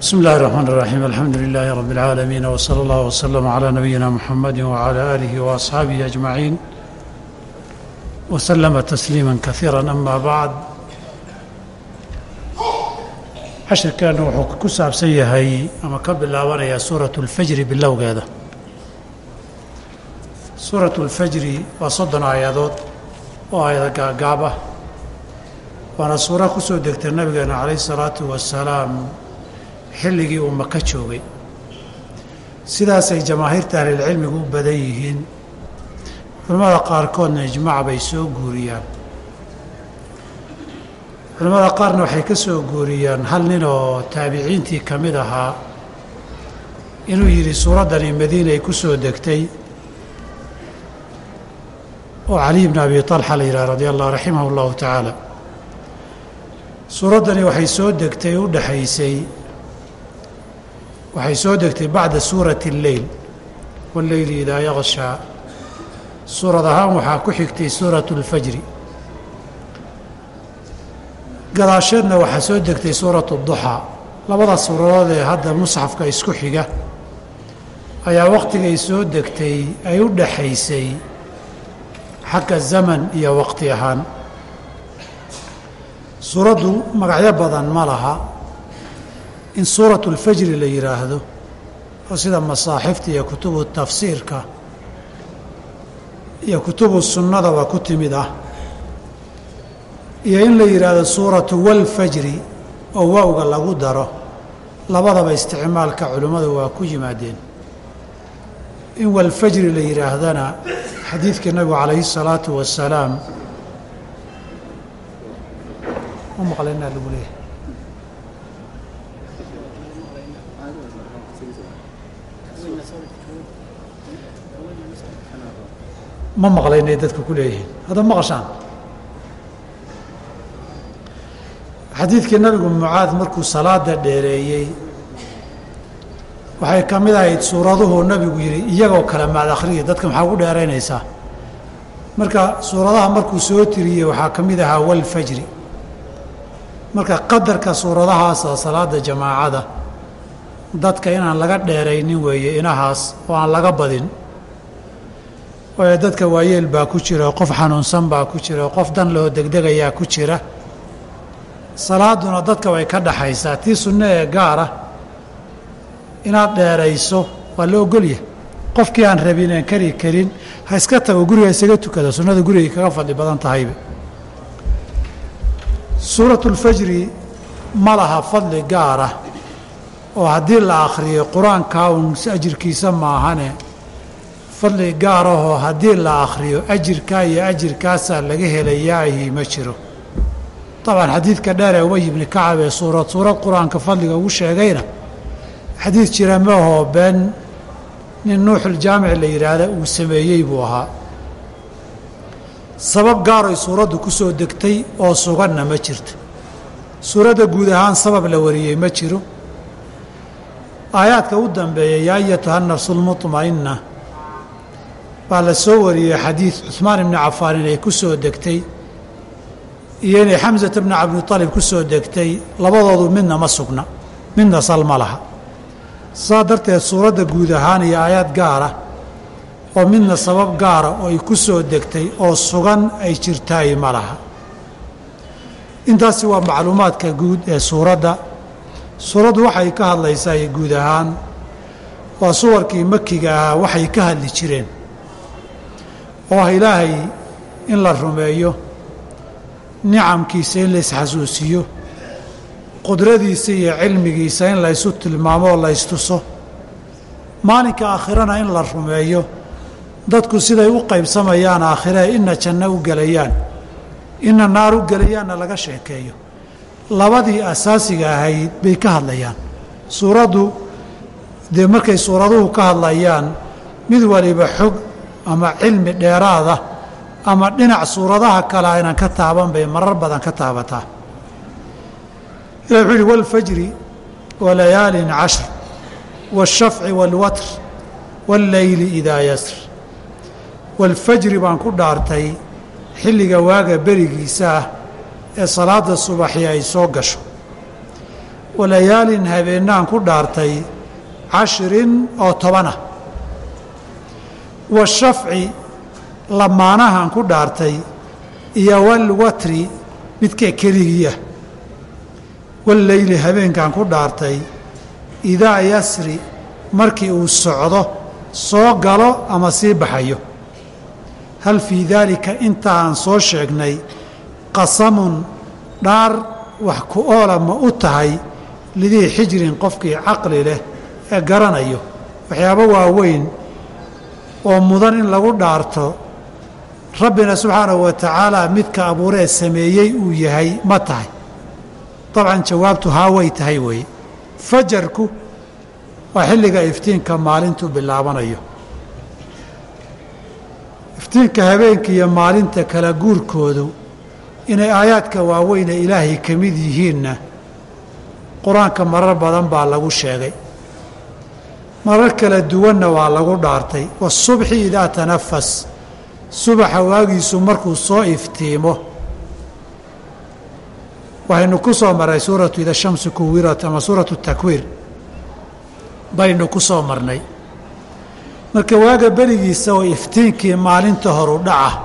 بسم الله الرحمن الرحيم الحمد لله رب العالمين وصلى الله وسلم على نبينا محمد وعلى آله وأصحابه أجمعين وسلم تسليما كثيرا أما بعد cashirkeenu wuxuu ku saabsan yahay ama ka bilaabanayaa suuratu اlfajri bilowgeeda suuratu اlfajri waa soddon aayadood oo aayada gaagaab ah waana suura ku soo degtay nabigeena calayh الsalaatu wasalaam xilligii uu maka joogay. Sidaasay jamaahiirta ahlilcilmigu u badan yihiin. Culimmada qaarkoodna ijmaac bay soo guuriyaan. Culimmada qaarna waxay ka soo guuriyaan hal nin oo taabiciintii ka mid ahaa inuu yidhi suuraddani madiinay ku soo degtay oo caliy bni abi talxa la yidhaha radi allah raximah allahu tacaala. Suuraddani waxay soo degtay u dhexaysay waxay soo degtay bacda suurati اleyl wاlleyli idaa yakshaa suurad ahaan waxaa ku xigtay suuratu اlfajri gadaasheedna waxaa soo degtay suuratu duxaa labada suuradood ee hadda musxafka isku xiga ayaa wakhtigay soo degtay ay u dhaxaysay xagga zaman iyo waqti ahaan suuraddu magacyo badan ma laha in suurat ulfajri la yidhaahdo oo sida masaaxifta iyo kutubu tafsiirka iyo kutubu sunnadaba ku timid ah iyo in la yidhaahdo suuratu walfajri oo waawga lagu daro labadaba isticmaalka culimmadu waa ku yimaadeen. In walfajri la yidhaahdana xadiidkii nabigu calayhi salaatu wasalaam u maqlenaa lagu leeyahay. Ma maqlaynay dadka ku leeyihiin. Hadda maqashaan. Xadiidkii nabigu mucaad markuu salaada dheereeyey waxay ka mid ahayd suuraduhuu nabigu yidhi iyagoo kale maad akhriya dadka maxaa ugu dheeraynaysaa marka suuradaha markuu soo tiriyey waxaa ka mid ahaa walfajri marka qadarka suuradahaasa salaada jamaacada dadka inaan laga dheeraynin weeye inahaas oo aan laga badin waayo dadka waayeel baa ku jira qof xanuunsan baa ku jira qof dan loo degdegayaa ku jira. Salaaduna dadka way ka dhaxaysaa tii sunno ee gaara. Inaad dheerayso waa la ogolya qofkii aan rabin aan kari karin ha iska tago guriga isaga tukada sunnada gurigay kaga fadli badan tahayba. Suuratu lfajri ma laha fadli gaara oo haddii la akhriyo qur'aankaa uun ajirkiisa maahane fadli gaarahoo haddii la akhriyo ajirkaa iyo ajirkaasaa laga helayaahi ma jiro. Dabcan xadiidka dheer ee ubay ibni kacab ee suurad suurad qur'aanka fadliga ugu sheegayna xadiid jira maahoo been nin nuuxuljaamic la yidhaahda uu sameeyey buu ahaa. Sabab gaaroy suuraddu ku soo degtay oo suganna ma jirto suuradda guud ahaan sabab la wariyey ma jiro. Aayaadka u dambeeya yaa ayatuha nafsu lmutma'inna baa la soo wariyey xadiid cuhmaan ibni cafaan inay ku soo degtay iyo inay xamsata bni cabditalib ku soo degtay labadoodu midna ma sugna midna sal ma laha. Saa darteed suuradda guud ahaan iyo aayaad gaara oo midna sabab gaara oo ay ku soo degtay oo sugan ay jirtaay ma laha. Intaasi waa macluumaadka guud ee suuradda. Suuraddu waxay ka hadlaysaa guud ahaan waa suwarkii makiga ahaa waxay ka hadli jireen oo ah ilaahay in la rumeeyo nicamkiisa in la isxasuusiyo qudradiisa iyo cilmigiisa in laysu tilmaamo oo laystuso maalinka aakhirana in la rumeeyo dadku siday u qaybsamayaan aakhiree inna janno u gelayaan inna naar u gelayaanna laga sheekeeyo. Labadii asaasiga ahayd bay ka hadlayaan. Suuraddu dee markay suuraduhu ka hadlayaan mid waliba xog ama cilmi dheeraada ama dhinac suuradaha kale aynan ka taaban bay marar badan ka taabataa ilah wuxuu yihi wاlfajri walayaalin cashr wالshafci wاlwatr wاlleyli idaa yasr wاlfajri baan ku dhaartay xilliga waaga berigiisa ah ee salaada subaxi ay soo gasho walayaalin habeennaan ku dhaartay cashirin oo tobanah washafci lamaanahan ku dhaartay iyo walwatri midka keligiiah walleyli habeenkan ku dhaartay idaa yasri markii uu socdo soo galo ama sii baxayo. Hal fii daalika intaan soo sheegnay qasamun dhaar wax ku oola ma u tahay lidii xijrin qofkii caqli leh ee garanayo. Waxyaabo waaweyn oo mudan in lagu dhaarto rabbina subxaanahu wa tacaala midka abuuree sameeyey uu yahay ma tahay. Dabcan jawaabtu haa way tahay weeye fajarku waa xilliga iftiinka maalintu bilaabanayo. Iftiinka habeenka iyo maalinta kala guurkoodu inay aayaadka waaweyne ilaahay ka mid yihiinna qur'aanka marar badan baa lagu sheegay marar kala duwanna waa lagu dhaartay. Wasubxi idaa tanafas subaxa waagiisu markuu soo iftiimo. Waxaynu ku soo marnay suuratu ida shamsu kuwirat ama suuratu takwiir. Baynu ku soo marnay. Marka waaga berigiisa oo iftiinkii maalinta horu dhaca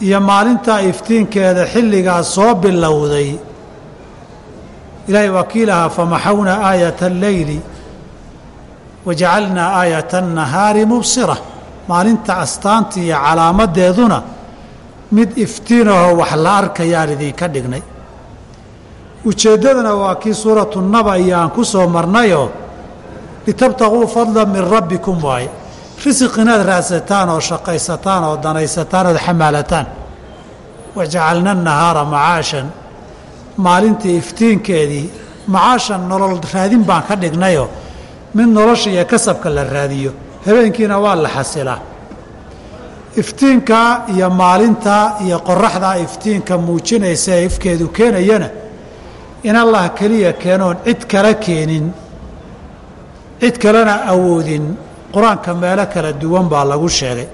iyo maalintaa iftiinkeeda xilligaa soo bilowday ilaahay waa kii lahaa famaxawnaa aayata alleyli wajacalnaa aayata annahaari mubsira maalinta astaanta iyo calaamadeeduna mid iftiinahoo wax la arkayaan idinka dhignay. Ujeeddadana waa kii suuratu naba iyo aan ku soo marnayoo litabtaquu fadla min rabbikum waaye. Risiq inaad raadsataan oo shaqaysataan oo danaysataan ood xamaalataan. Wajacalna nahaara macaashan. Maalintii iftiinkeedii macaashan nolol raadin baan ka dhignayoo mid nolosha iyo kasabka la raadiyo. Habeenkiina waa la xasilaa iftiinkaa iyo maalintaa iyo qoraxdaa iftiinka muujinaysa ee ifkeedu keenayana in allah keliya keenoon cid kala keenin cid kalena awoodin. Qur'aanka meelo kala duwan baa lagu sheegay.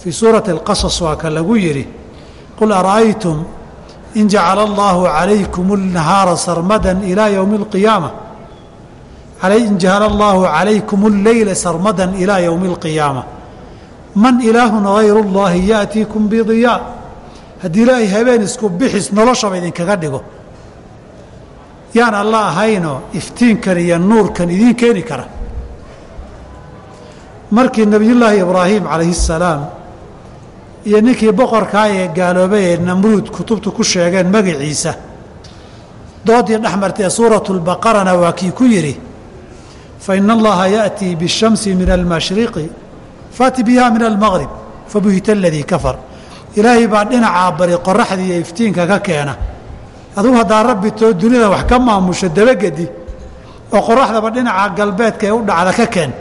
Fii suurati alqasas waa ka lagu yidhi qul ara'aytum in jacala allaahu calaykum اlnahaara sarmadan ilaa yowmi اlqiyaama in jacala allaahu calaykum اlleyla sarmadan ilaa yowmi اlqiyaama man ilaahun hayru اllahi yaأtiikum bidiyaa haddii ilaahay habeen isku bixis noloshaba idinkaga dhigo yaan alla ahaynoo iftiinkan iyo nuurkan idiin keeni kara markii nebiyullaahi ibraahim calayhi الsalaam iyo ninkii boqorkaa ee gaaloobay ee namruud kutubtu ku sheegeen magaciisa doodii dhexmartee suuratu lbaqarana waa kii ku yidhi faina allaha ya'tii biاshamsi min almashriqi faati biha min almaqrib fabuhita aladii kafar ilaahay baa dhinacaa bari qoraxdii iyo iftiinka ka keena adugu haddaa rabbi too dunida wax ka maamusho dabagedi oo qoraxdaba dhinaca galbeedka ee u dhacda ka keen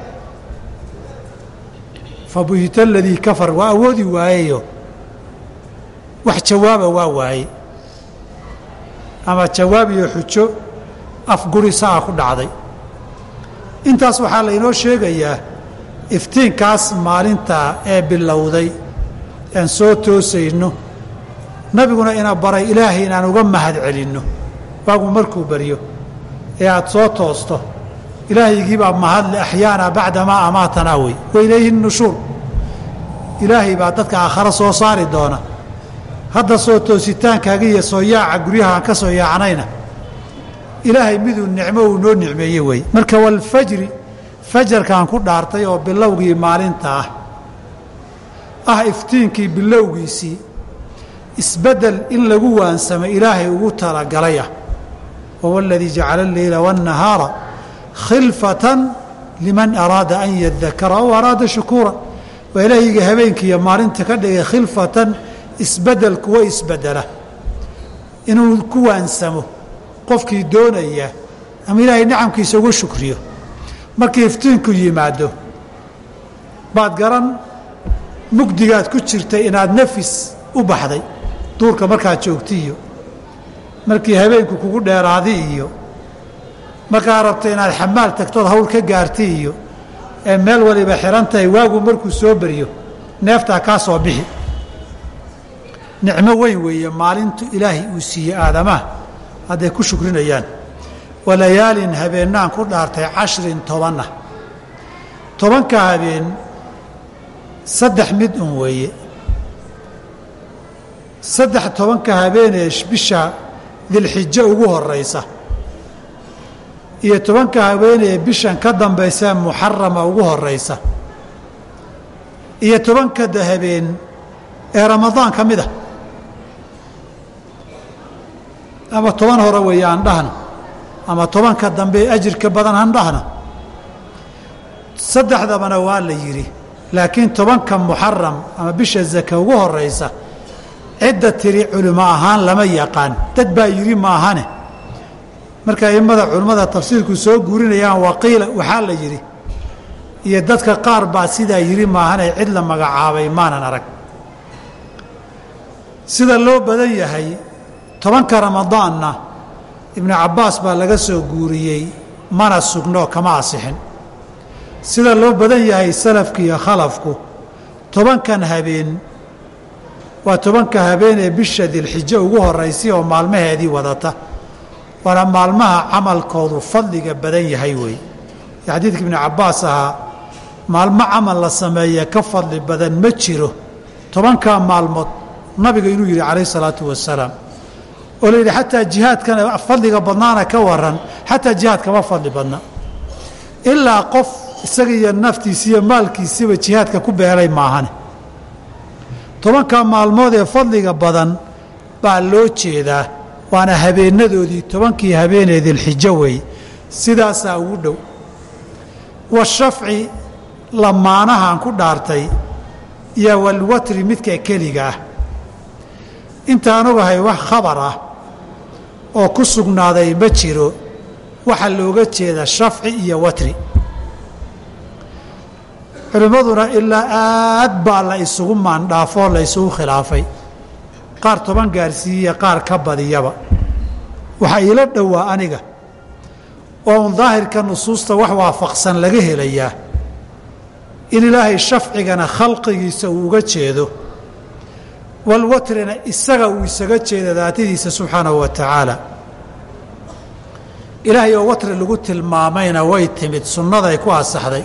fabuhita aladii kafar waa awoodi waayeyo wax jawaaba waa waaye ama jawaab iyo xujo afguri saa ku dhacday intaas waxaa laynoo sheegayaa iftiinkaas maalintaa ee bilowday aan soo toosayno. Nabiguna ina baray ilaahay inaan uga mahad celinno waagu markuu baryo ee aad soo toosto ilaahaygiibaa mahadle axyaana bacdamaa amaatanaa wey. Wailayhi nushuur. Ilaahay baa dadka aakhare soo saari doona. Hadda soo toositaankaaga iyo soo yaaca guryahaan ka soo yaacnayna ilaahay miduu nicmo uu noo nicmeeye wey. Marka walfajri fajarkaan ku dhaartay oo bilowgii maalinta ah ah iftiinkii bilowgiisii isbeddel in lagu waansamo ilaahay ugu talagalay ah wahuwa aladii jacala alleyla waannahaara khilfatan liman araada an yadakara aw araada shukuura. Waa ilaahayga habeenkiiyo maalinta ka dhigay khilfatan isbeddel kuwa isbeddela inuu ku waansamo qofkii doonaya ama ilaahay nicamkiisa uga shukriyo. Markii iftiinku yimaado baad garan mugdigaad ku jirtay inaad nafis u baxday duurka markaad joogti iyo markii habeenku kugu dheeraaday iyo markaad rabto inaad xamaal tagtood hawl ka gaartay iyo ee meel waliba xihan tahay waagu markuu soo beriyo neeftaa kaa soo bixi. Nicmo weyn weeye maalintu ilaahay uu siiyey aadamaha hadday ku shukrinayaan. Walayaalin habeennaan ku dhaartay cashrin tobanna. Tobanka habeen saddex mid un weeye. Saddex tobanka habeenee bisha dilxijo ugu horaysa iyo tobanka habeenee bishan ka dambaysa muxarama ugu horaysa iyo tobanka habeen ee ramadaan ka mid a ama toban hore weeye aan dhahno ama tobanka dambe ajirka badan han dhahno saddexdabana waa la yidhi. Laakiin tobanka muxaram ama bisha zaka ugu horaysa cidda tiri culimo ahaan lama yaqaan. Dad baa yidhi maahane marka a'immada culimmada tafsiirku soo guurinayaan waqiila waxaa la yidhi iyo dadka qaar baa sidaa yidhi maahane cid la magacaabay maanan arag. Sida loo badan yahay tobanka ramadaanna ibnu cabbaas baa laga soo guuriyey mana sugno kama asixin. Sida loo badan yahay salafku iyo khalafku tobankan habeen waa tobanka habeen ee bisha dilxijo ugu horaysay oo maalmaheedii wadata. Waana maalmaha camalkoodu fadliga badan yahay weeye xadiidka ibnu cabbaas ahaa maalmo camal la sameeye ka fadli badan ma jiro. Tobankaa maalmood nabiga inuu yidhi calayh isalaatu wasalaam oo la yidhi xataa jihaadkana fadliga badnaana ka waran xataa jihaad kama fadli badna. Ilaa qof isaga iyo naftiisi iyo maalkiisiba jihaadka ku beelay maahane. Tobanka maalmood ee fadliga badan baa loo jeedaa waana habeenadoodii tobankii habeenee dilxijo weeye sidaasaa ugu dhow. Washafci lamaanahaan ku dhaartay iyo walwatri midka keliga ah. Intaan ogahay wax khabar ah oo ku sugnaaday ma jiro waxaa looga jeeda shafci iyo watri. Culimmaduna ilaa aad baa la isugu maandhaafoo la isugu khilaafay. Qaar toban gaarsiiyiya qaar ka badiyaba. Waxaa iila dhowaa aniga oo un daahirka nusuusta wax waafaqsan laga helayaa. In ilaahay shafcigana khalqigiisa uu uga jeedo walwatrina isaga uu isaga jeeda daatadiisa subxaanahu wa tacaala. Ilaahay oo watri lagu tilmaamayna way timid sunnaday ku asaxday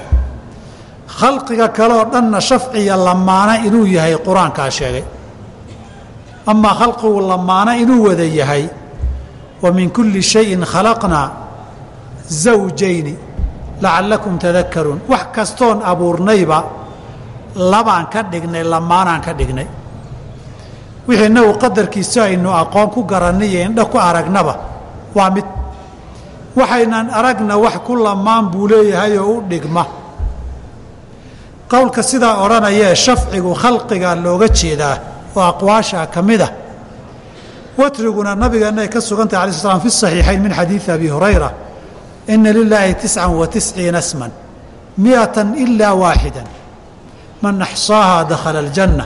khalqiga kaleoo dhanna shafciya lamaana inuu yahay qur'aankaa sheegay. Amaa khalqigu lamaana inuu wada yahay wa min kulli shayin khalaqnaa zawjayni lacallakum tadakaruun wax kastoon abuurnayba labaan ka dhignay lamaanaan ka dhignay wixii inagu qadarkiisa aynu aqoon ku garanay iyo indha ku aragnaba. Waa mid waxaynan aragna wax ku lamaan buu leeyahay oo u dhigma. Qowlka sidaa odhanayee shafcigu khalqigaa looga jeedaa oo aqwaasha ka mid ah watriguna nabigeenna ay ka sugantahay alai sl slam fi saxiixayn min xadiidi abi hurayra ina lilaahi tiscan wa tisciina sman miatan ilaa waaxida man axsaahaa dakhala aljanna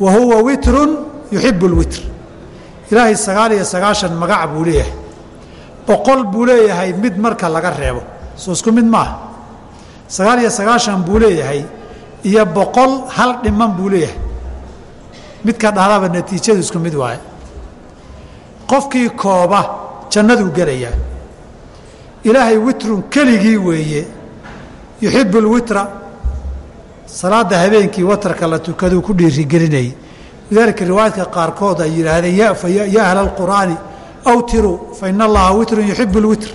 wa huwa witrun yuxibu lwitr ilaahay sagaal iyo sagaashan magac buu leeyahay. Boqol buu leeyahay mid marka laga reebo. Soo isku mid maaha. Sagaal iyo sagaashan buu leeyahay iyo boqol hal dhiman buu leeyahay. Midka dhahdaba natiijadu isku mid waaye. Qofkii kooba jannaduu gelayaa. Ilaahay witrun keligii weeye. Yuxibu lwitra salaadda habeenkii watarka la tukaduu ku dhiirigelinayay lidaalika riwaayadka qaarkood ay yidhaahdeen ya ahla alqur'aani awtiruu fa ina allaha witrun yuxibu lwitr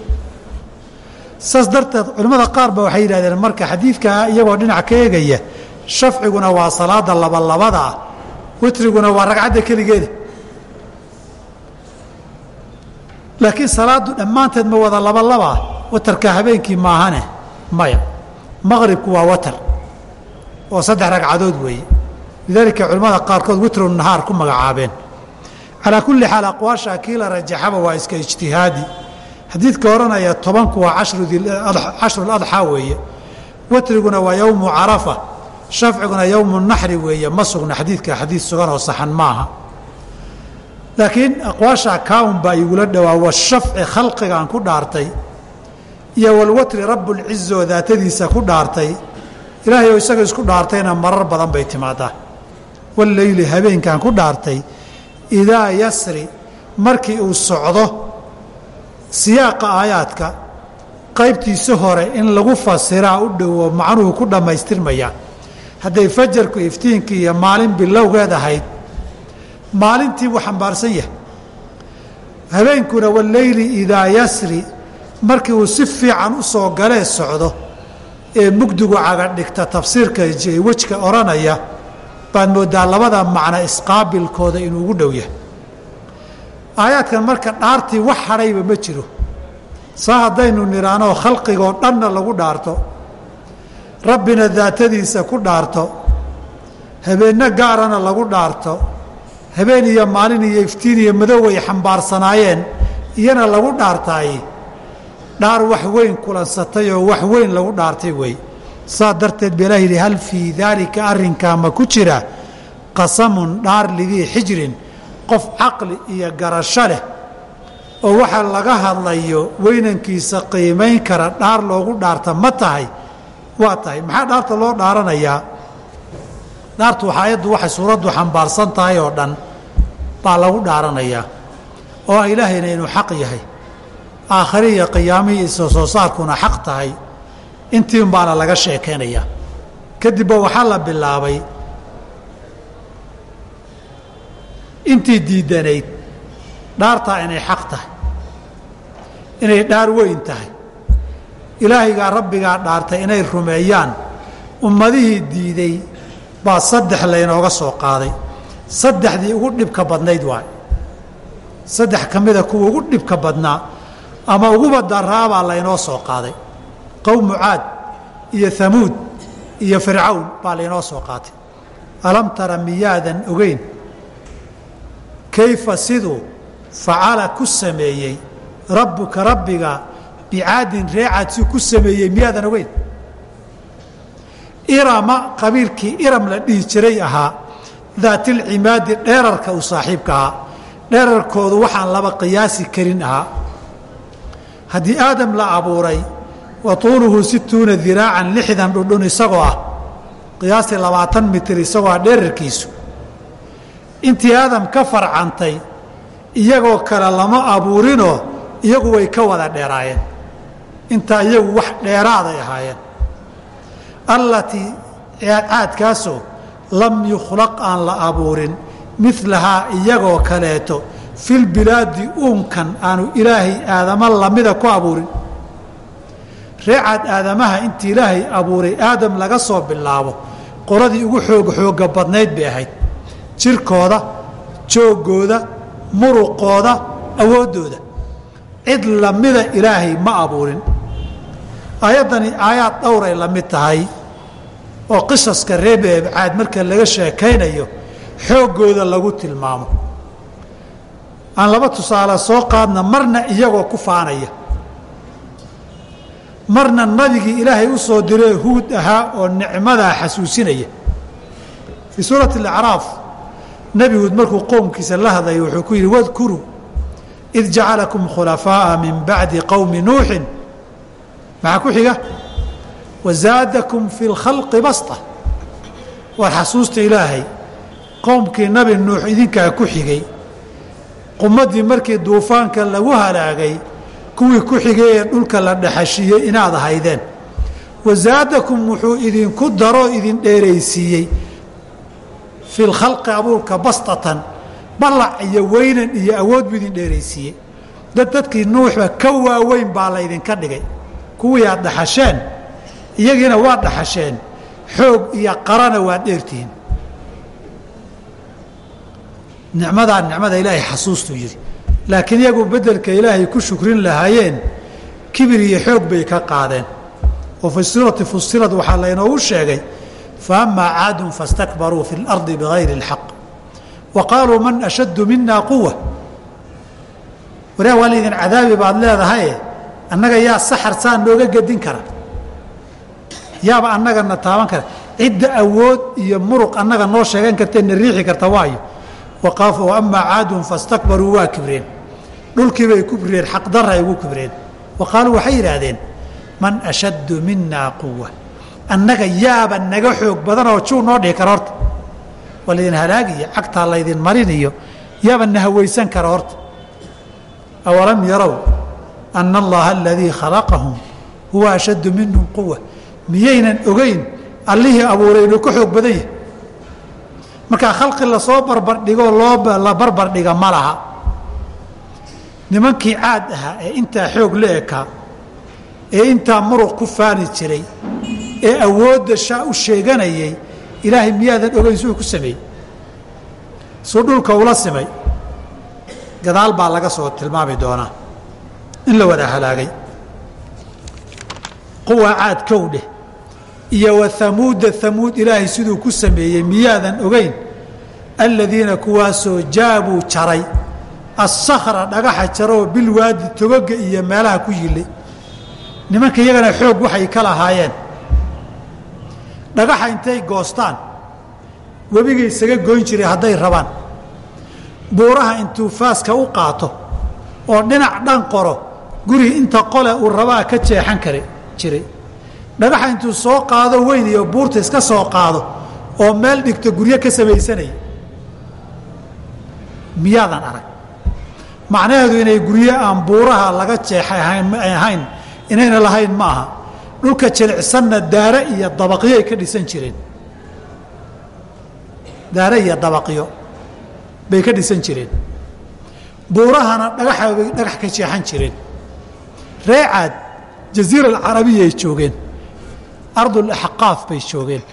saas darteed culimmada qaar ba waxay yidhahdeen marka xadiidkaa iyagoo dhinac ka eegaya shafciguna waa salaada labalabada ah witriguna waa ragcadda keligeeda. Laakiin salaaddu dhammaanteed ma wada labalabaa watarka habeenkii maahane maya. Maqribku waa watar oo saddex ragcadood weeye. Lidaalika culimmada qaarkood witru nahaar ku magacaabeen. Calaa kulli xaal aqwaasha kii la rajaxaba waa iska ijtihaadi. Xadiidka odhanaya tobanku waa cashruladxaa weeye. Watriguna waa yowmu carafa. Shafciguna yowmu naxri weeye. Ma sugna xadiidka xadiid sugan oo saxan maaha laakiin aqwaasha kaun baa igula dhowaa washafci khalqigaan ku dhaartay iyo walwatri rabbulcizoo daatadiisa ku dhaartay ilaahay oo isaga isku dhaartayna marar badan bay timaadaa. Walleyli habeenkaan ku dhaartay idaa yasri markii uu socdo siyaaqa aayaadka qaybtiisa hore in lagu fasiraa u dhowo macnuhu ku dhammaystirmaya. Hadday fajarku iftiinkii iyo maalin bilowgeed ahayd maalintii buu xambaarsan yahay. Habeenkuna waleyli idaa yasri markii uu si fiican u soo galee socdo ee mugdigu cagadhigta tafsiirka wejka odhanaya baad mooddaa labada macno isqaabilkooda inuu ugu dhow yahay. Aayaadkan marka dhaartii wax hadhayba ma jiro. Saa haddaynu nidhaanoo khalqigoo dhanna lagu dhaarto rabbina daatadiisa ku dhaarto habeenno gaarana lagu dhaarto habeen iyo maalin iyo iftiin iyo madow ay xambaarsanaayeen iyana lagu dhaartaay dhaar wax weyn kulansatay oo wax weyn lagu dhaartay wey. Saa darteed ba ilaah yidhi hal fii daalika arrinkaa ma ku jira qasamun dhaar ligii xijrin qof caqli iyo garasho leh oo waxa laga hadlayo weynankiisa qiimayn kara dhaar loogu dhaarta ma tahay waa tahay. Maxaa dhaarta loo dhaaranayaa? Dhaartu aayaddu waxay suuraddu xambaarsan tahay oo dhan baa lagu dhaaranayaa oo ah ilaahayna inuu xaq yahay aakhari iyo qiyaamihii iso soo saarkuna xaq tahay intiin baana laga sheekaynayaa kadibba waxaa la bilaabay intii diidanayd dhaartaa inay xaq tahay inay dhaar weyn tahay. Ilaahaygaa rabbigaa dhaartay inay rumeeyaan ummadihii diiday baa saddex laynooga soo qaaday. Saddexdii ugu dhibka badnayd waay. Saddex ka mida kuwa ugu dhibka badnaa ama uguba daraabaa laynoo soo qaaday. Qowmu caad iyo hamuud iyo fircawn baa laynoo soo qaatay. Alam tara miyaadan ogeyn? Kayfa siduu facala ku sameeyey? Rabbuka rabbiga bicaadin reecaad si ku sameeyey miyaadan ogeyn? Irama qabiilkii iram la dhihi jiray ahaa daatilcimaadi dheerarka u saaxiibka ahaa. Dheerarkoodu waxaan laba qiyaasi karin ahaa haddii aadam la abuuray wa tuuluhu situuna diraacan lixdan dhudhun isagoo ah. Qiyaastii labaatan mitir isagoo ah dheerarkiisu. Intii aadam ka farcantay iyagoo kale lama abuurinoo iyagu way ka wada dheeraayeen. Intaa iyagu wax dheeraaday ahaayeen. Allatii caadkaasoo lam yukhlaq aan la abuurin milahaa iyagoo kaleeto filbilaadi uunkan aanu ilaahay aadama lamida ku abuurin. Reecaad aadamaha intii ilaahay abuuray aadam laga soo bilaabo qoladii ugu xooga xooga badnayd bay ahayd. Jirkooda jooggooda muruqooda awooddooda. Cid lamida ilaahay ma abuurin. Aayaddani aayaad dhowray la mid tahay oo qisaska reebeebcaad marka laga sheekaynayo xooggooda lagu tilmaamo aan laba tusaale soo qaadna marna iyagoo ku faanaya. Marna nabigii ilaahay u soo diree huud ahaa oo nicmadaa xasuusinaya. Fii suurati alacraaf nebi huud markuu qowmkiisa la hadlaya wuxuu ku yidhi wadkuruu id jacalakum khulafaaءa min bacdi qowmi nuuxin maxaa ku xiga? Wazaadakum fi اlkhalqi basta. War xasuusta ilaahay. Qowmkii nabi nuux idinkaa ku xigay qumaddii markii duufaanka lagu halaagay kuwii ku xigay ee dhulka la dhexashiiyey inaad ahaydeen wazaadakum wuxuu idinku daroo idin dheeraysiiyey. Fi lkhalqi abuurka bastatan ballac iyo weynan iyo awood buu idin dheeraysiiyey. Dad dadkii nuuxba ka waaweyn baa laydinka dhigay. Kuwii aad dhaxasheen iyagiina waad dhaxasheen xoog iyo qarana waad dheertihiin nicmadaa nicmada ilaahay xasuustuu yidhi. Laakiin iyagu beddelka ilaahay ku shukrin lahaayeen kibir iyo xoog bay ka qaadeen. Oo fi fusilad waxaa laynoogu sheegay fa caadun fastakbaruu fi اlardi bigayri اlxaq wa man ashaddu mina quwa waraa waa laydin cadaabi baad leedahaye annaga yaa saxar saa nooga gedin kara. Yaaba annagana taaban kara. Cidda awood iyo muruq annaga noo sheegan kartee na riixi karta waayo amaa caadun fastakbaruu waa kibreen. Dhulkiibay kibreen xaqdara ay ugu kibreen. Wa qaaluu waxay yidhaahdeen man ashaddu minaa quwa annaga yaaba naga xoog badan oo juu noo dhihi kara horta. Waa laydin halaagiyo cagtaa laydin mariniyo yaaba na hawaysan kara horta. Awalam yarow ana allaha aladii khalaqahum huwa ashaddu minhum quwa miyaynan ogeyn allihii abuuray inuu ka xoog badan yahay markaa khalqi la soo barbardhigo loo la barbardhiga ma laha. Nimankii caad ahaa ee intaa xoog la ekaa ee intaa muruq ku faani jiray ee awoodda shaa u sheeganayay ilaahay miyaadan ogeyn suu ku sameeyey suu dhulka ula simay gadaal baa laga soo tilmaami doonaa. In la wada halaagay. Quwa caad kow dheh. Iyo wa hamuuda hamuud ilaahay siduu ku sameeyey miyaadan ogeyn aladiina kuwaasoo jaabuu jaray assakhra dhagaxa jaroo bilwaadi togoga iyo meelaha ku yillay nimanka iyagana xoog waxay ka lahaayeen. Dhagaxa intay goostaan webiga isaga goyn jiray hadday rabaan. Buuraha intuu faaska u qaato oo dhinac dhan qoro guri inta qole uu rabaa ka jeexan kara jiray. Dhagaxa intuu soo qaado weyn iyo buurta iska soo qaado oo meel dhigto guryo ka samaysanaya miyaadan arag. Macnaheedu inay guryo aan buuraha laga jeexay ahayn inayna lahayn ma aha. Dhulka jilicsanna daare iyo dabaqyo ay ka dhisan jireen. Daare iyo dabaqyo bay ka dhisan jireen. Buurahana dhagaxa bay dhagax ka jeexan jireen. Reecaad jaziira alcarabiya ay joogeen. Ardulaxqaaf bay joogeen.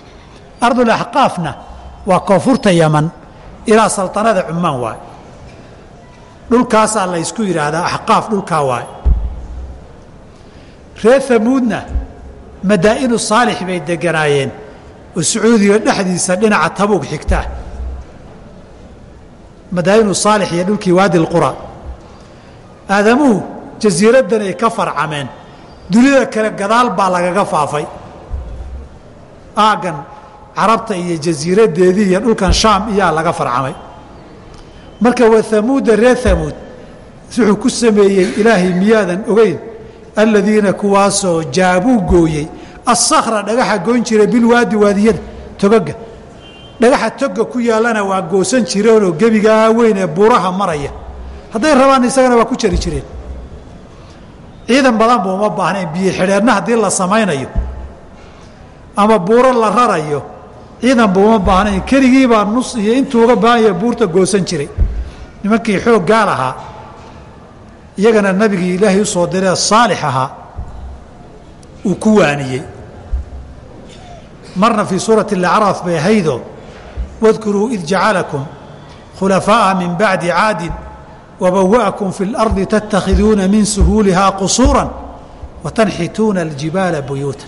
Ardulaxqaafna waa koonfurta yaman ilaa saltanada cumaan waay dhulkaasaa la ysku yidhaahdaa axqaaf dhulkaa waay reer hamuudna madaa'inu saalix bay deganaayeen oo sacuudiga dhexdiisa dhinaca tabuug xigtaa madaa'inu saalix iyo dhulkii waadi lqura aadamuhu jasiiraddan ay ka farcameen. Dunida kale gadaal baa lagaga faafay. Aaggan carabta iyo jasiiraddeedii iyo dhulkan shaam iyaa laga farcamay marka wa hamuuda reer hamuud wuxuu ku sameeyey ilaahay miyaadan ogeyn aladiina kuwaasoo jaabuu gooyey. Assakhra dhagaxa goyn jira bilwaadi waadiyada togaga. Dhagaxa toga ku yaallana waa goosan jireenoo gebigaa weyn ee buuraha maraya. Hadday rabaan isagana waa ku jari jireen. Ciidan badan buu uma baahnayn biyo xidheedna haddii la samaynayo ama buuro la rarayo ciidan buu uma baahnayn. Keligiibaa nus iyo intuu uga baahanya buurta goosan jiray. Nimankii xooggaa lahaa iyagana nabigii ilaahay u soo diree saalix ahaa uu ku waaniyey. Marna fii suurati alacraaf bay ahaydoo wadkuruu id jacalakum khulafaaءa min bacdi caadin wabawa'akum fi اlardi tattakhiduuna min suhuulihaa qusuura watanxituuna aljibaala buyuuta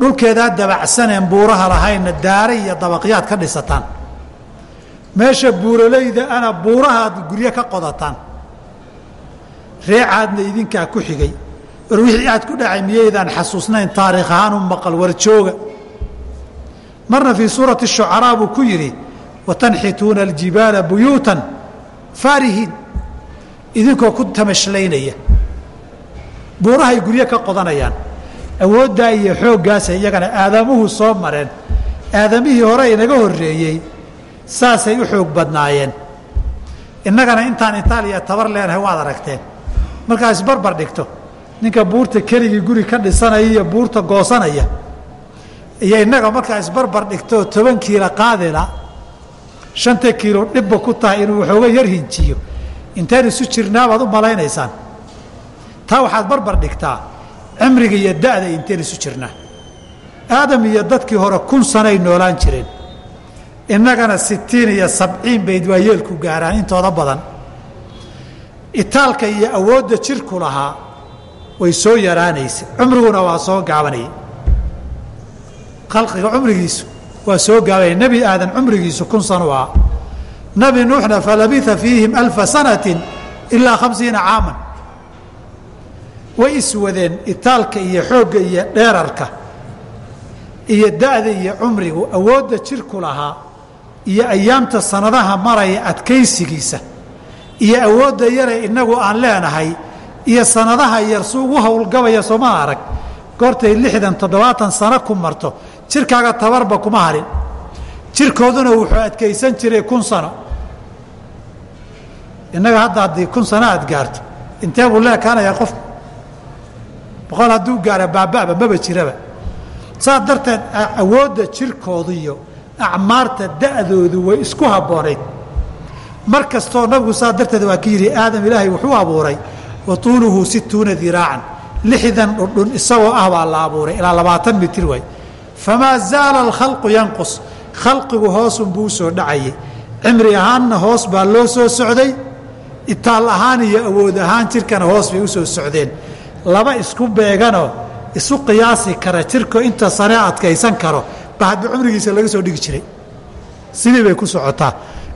dhulkeedaa dabacsaneen buuraha lahaynna daare iyo dabaqyaad ka dhisataan. Meesha buuralayda ana buurahaad guryo ka qodataan. Ree caadna idinkaa ku xigay. War wixii aad ku dhacay miyaydaan xasuusnayn taariikh ahaan u maqal warjooga marna fii suurati shucaraa buu ku yidhi watanxituuna aljibaala buyuutan faarihiin. Idinkoo ku tamashlaynaya buurahay guryo ka qodanayaan awooddaa iyo xooggaasa iyagana aadamuhu soo mareen. Aadamihii hore inaga horreeyey saasay u xoog badnaayeen. Innagana intaan itaaliya tabar leenahay waad aragteen. Markaa isbarbar dhigto. Ninka buurta keligii guri ka dhisanaya iyo buurta goosanaya iyo innaga markaa isbarbar dhigto toban kiilo qaadila shanta kiilo dhibba ku tahay inuu waxooga yar hinjiyo. Intaan isu jirnaabaad u malaynaysaan taa waxaad barbar dhigtaa cimriga iyo da'da inteen isu jirnaa aadam iyo dadkii hore kun sanoay noolaan jireen. Innagana sitiin iyo sabciin bayd waa yeelku gaaraan intooda badan. Itaalka iyo awoodda jirku lahaa way soo yaraanaysa cumriguna waa soo gaabanayay. Khalqiga cumrigiisu waa soo gaabanaya nebi aadan cumrigiisu kun sano u ahaa nebi nuuxna falabitha fiihim alfa sanatin ilaa khamsiina caaman way iswadeen itaalka iyo xoogga iyo dheerarka iyo da'da iyo cumrigu awoodda jirku lahaa iyo ayaamta sanadaha maraya adkaysigiisa iyo awoodda yare innagu aan leenahay iyo sanadaha yar su ugu howlgabaya sooma arag goortay lixdan toddobaatan sano ku marto jirkaaga tabarba kuma harin jirkooduna wuxuu adkaysan jiray kun sano. Innaga hadda haddii kun sano aad gaarto intee buu leekaanayaa qof boqol hadduu gaara baaba'ba maba jiraba. Saas darteed awoodda jirkoodu iyo acmaarta da'doodu way isku habboonayd. Mar kastoo nabigu saas darteed waa ka yidhi aadam ilaahay wuxuu abuuray wa situuna diraacan. Lixdan dhundhun isagoo ah baa la abuuray ilaa labaatan mitir waay famaa zaala alkhalqu yanqus. Khalqigu hoosunbuu soo dhacayay. Cimri ahaanna hoos baa loo soo socday. Itaal ahaan iyo awood ahaan jirkana hoos bay u soo socdeen laba isku beeganoo isu qiyaasi kara jirko inta sane adkaysan karo. Ba hadba cumrigiisa laga soo dhigi jiray. Sidii bay ku socotaa.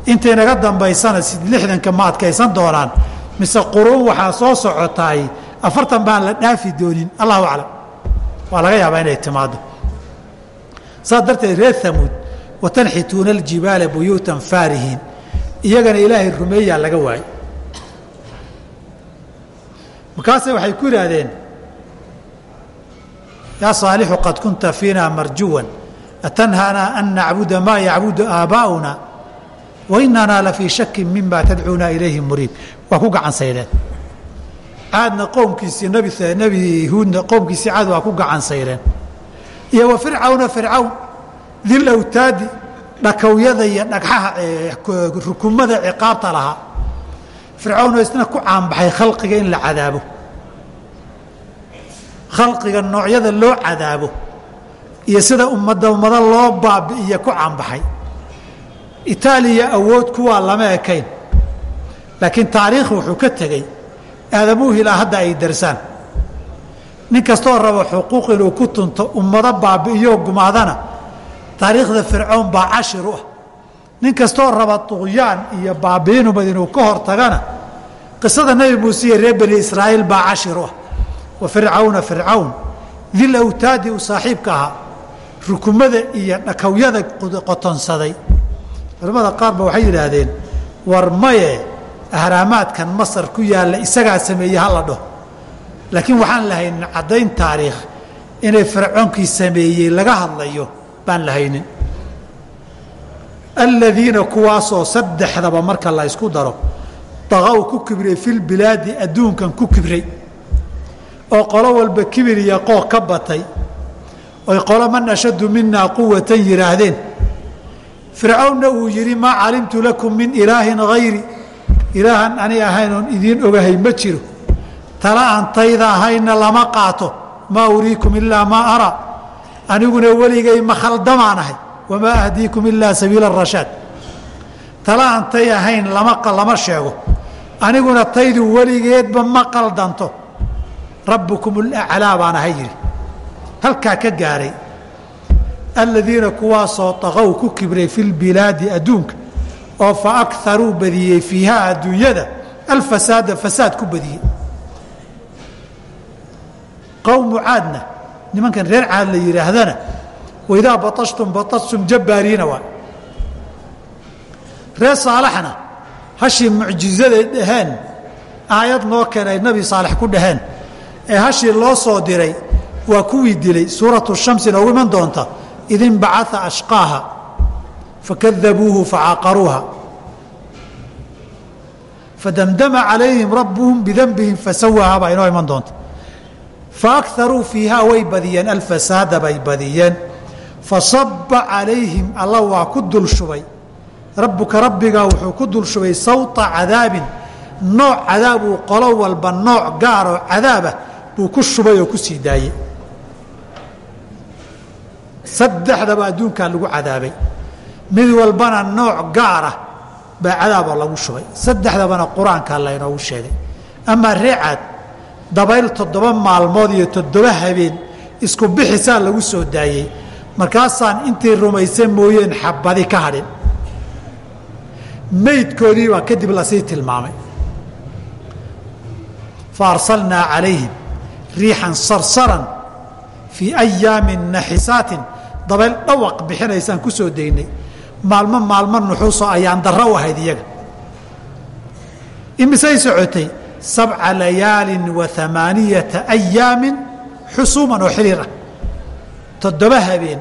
Intay naga dambaysana lixdanka ma adkaysan doonaan. Mise quruun waxaa soo socotaay afartan baan la dhaafi doonin. Allahu aclam. Waa laga yaabaa inay timaado saas darteed reer hamuud watanxituuna aljibaala buyuutan faarihiin. Iyagana ilaahay rumeeyaa laga waayey markaase waxay ku yidhaahdeen yaa saalixu qad kunta fiina marjuwan atanhaanaa an nacbuda maa yacbudu aabaa'una wainanaa lafii shakin mima tadcuuna ilayhi muriib. Waa ku gacan saydheen caadna qowmkiisii nebi huudna qowmkiisii caad waa ku gacan saydheen iyo wa fircawna fircawn dil awtaadi dhakowyada iyo dhagxaha rukumada ciqaabta lahaa fircawnoo isna ku caanbaxay khalqiga in la cadaabo. Khalqiga noocyada loo cadaabo iyo sida ummadda ummado loo baabi'iya ku caanbaxay. Itaaliya awood kuwaa lama ekayn laakiin taariikh wuxuu ka tegey aadamuhu ilaa hadda ay darsaan. Nin kastoo rabo xuquuq inuu ku tunto ummado baabi'iyoo gumaadana taariikhda fircown baa cashir u ah nin kastoo raba tuqyaan iyo baabi'in ummad inuu ka hor tagana qisada nebi muuse iyo reer bani israa'iil baa cashir u ah. Wa fircawna fircawn dil awtaadi uu saaxiibka ahaa rukumada iyo dhakowyada qotonsaday. Culamada qaar ba waxay yidhaahdeen war maye ahraamaadkan masar ku yaalla isagaa sameeyey hala dhaho laakiin waxaan lahaynin caddayn taariikh inay fircoonkii sameeyey laga hadlayo baan lahaynin aladiina kuwaasoo saddexdaba marka la ysku daro daqaw ku kibray filbilaadi adduunkan ku kibray oo qolo walba kibir iyo qooq ka batay oy qolo man ashaddu minaa quwatan yidhaahdeen fircawnna uu yidhi maa calimtu lakum min ilaahin hayri ilaahan ani ahayn idiin ogahay ma jiro tala aan tayda ahayna lama qaato maa uriikum ilaa maa araa aniguna weligay ma khaldamaan ahay wamaa ahdiikum ilaa sabiila rashaad tala aan tay ahayn lama lama sheego. Aniguna taydu weligeedba ma qaldanto. Rabbukum ulaclaa baan ahay yidhi. Halkaa ka gaaray. Aladiina kuwaasoo daqow ku kibray fi lbilaadi adduunka oo fa akaruu badiyey fiihaa adduunyada alfasaada fasaad ku badiyey. Qowmu caadna nimankan reer caad la yidhaahdana waidaa baashtum baashtum jabbaariina waa reer saalaxna hashii mucjizaday dhaheen aayad noo keenay nabi saalex ku dhaheen ee hashii loo soo diray waa kuwii dilay suuratu shamsi noogu iman doonta id inbacaa ashqaaha fakadabuuhu facaqaruuha fadamdama calayhim rabbuhum bidanbihim fasawaaha baa inoo iman doonta faakharuu fiihaa way badiyeen alfasaada bay badiyeen fasaba calayhim alla waa ku dul shubay. Rabbuka rabbigaa wuxuu ku dul shubay sawta cadaabin. Nooc cadaabuu qolo walba nooc gaaroo cadaabah buu ku shubay oo ku sii daayey saddexdaba adduunkaa lagu cadaabay. Mid walbana nooc gaara baa cadaaboo lagu shubay. Saddexdabana qur'aankaa laynoogu sheegay. Amaa reecaad dabayl toddoba maalmood iyo toddoba habeen isku bixisaa lagu soo daayey markaasaan intii rumaysa mooyeen xabadi ka hadhin. Meydkoodii baa kadib la sii tilmaamay. Fa arsalnaa calayhim riixan sarsaran fii ayaamin naxisaatin dabayl dhawaq bixinaysaan ku soo daynay maalmo maalmo nuxuusoo ayaan darro ahayd iyaga. Imisay socotay sabca layaalin wa amaaniyata ayaamin xusuuman oo xiriir ah toddoba habeen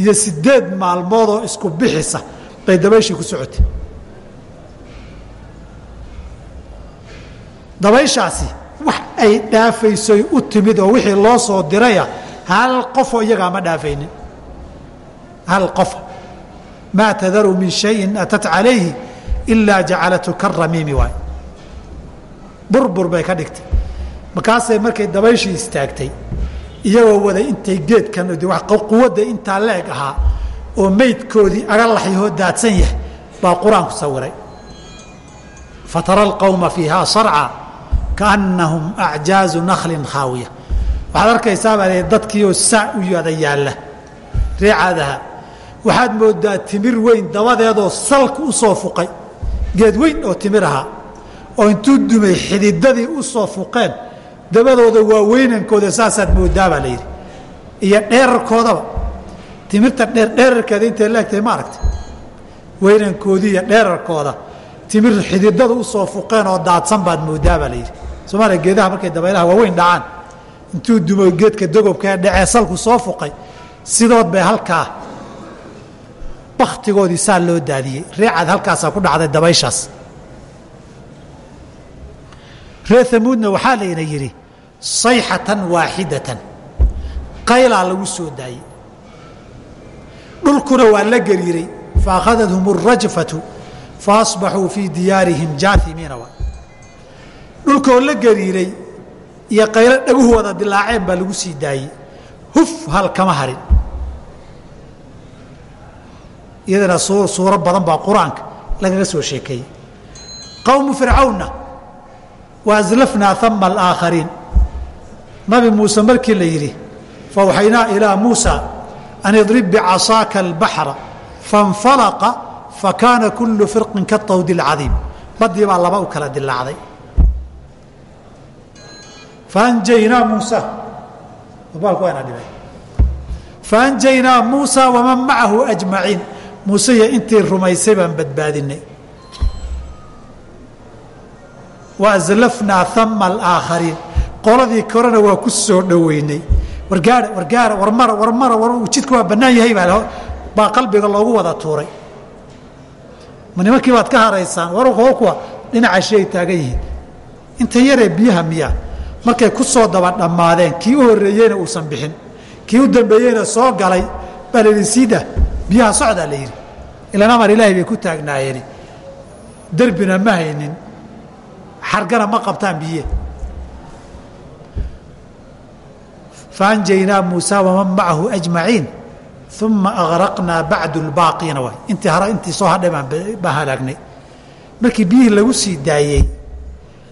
iyo sideed maalmoodoo isku bixisa bay dabayshii ku socotay. Dabayshaasi wax ay dhaafaysoy u timid oo wixii loo soo diraya hal qofoo iyagaa ma dhaafaynin. Hal qofa maa tadaru min shayin atat calayhi ilaa jacalatu karamiimi waay. Burbur bay ka dhigtay. Markaasay markay dabayshii istaagtay iyagoo waday intay geedkan quwadda intaa leeg ahaa oo meydkoodii agalaxyahoo daadsan yahay baa qur'aanku sawiray. Fatara alqawma fiihaa sarca kaannahum acjaazu nakhlin khaawiya. Waxaad arkaysaa baa l dadkiioo saa u yada yaalla reecaadaha waxaad moodaa timir weyn dabadeedoo salka u soo fuqay geed weyn oo timir ahaa oo intuu dumay xididadii u soo fuqeen dabadooda waa weynankooda saasaad moodaa baa la yidhi. Iyo dheerarkoodaba timirta dheerdheerarkeeda intay laegtahay ma aragta weynankoodii iyo dheerarkooda. Timir xididada u soo fuqeen oo daadsan baad moodaa baa la yidhi. Soomaaliya geedaha markay dabaylaha waaweyn dhacaan intuu dumo geedka dogobkaee dhacee salku soo fuqay sidood bay halkaa baktigoodii saa loo daadiyey. Reecaad halkaasaa ku dhacday dabayshaas. Reer amuudna waxaa layna yidhi sayxatan waaxidatan. Qaylaa lagu soo daayey. Dhulkuna waa la gariiray. Faakhadathm الrajfatu faasbaxuu fii diyaarihim jaahimiina dhulkoo la gariiray iyo qaylo dhaguhu wada dilaaceen baa lagu sii daayey. Huf hal kama harin. Iyadana suuro badan baa qur'aanka lagaga soo sheekeeyey qowmu fircawnna waazlafnaa ama alaakhariin nabi muuse markii la yidhi fawxaynaa ilaa muusa an idrib bicasaaka albaxra fanfalaqa fakaana kullu firqin kaطawdi اlcadiim badii baa laba u kala dilaacday faanjaynaa muusa. Baalku waana dhibay. Faanjaynaa muusa waman macahu ajmaciin. Muuse iyo intii rumaysay baan badbaadinay wa azlafnaa ama alaakhariin qoladii korena waa ku soo dhoweynay. Wargaara wargaara warmara warmara war jidku waa bannaan yahay baa qalbiga loogu wada tuuray. Ma nimankii baad ka haraysaan war kuwa dhinaca shay taagan yihiin. Inta yaree biyaha miyaa markay ku soo daba dhammaadeen kii u horreeyeyna uusan bixin kii u dambeeyeyna soo galay baa la yidhi siida biyaha socdaa la yidhi. Ilan amar ilaahay bay ku taagnaayeen. Derbina ma haynin. Xargana ma qabtaan biye faanjaynaa muusa waman macahu ajmaciin uma agraqnaa bacdu lbaaqiina waay. Intii hara intii soo hadhay baan halaagnay markii biyihii lagu sii daayey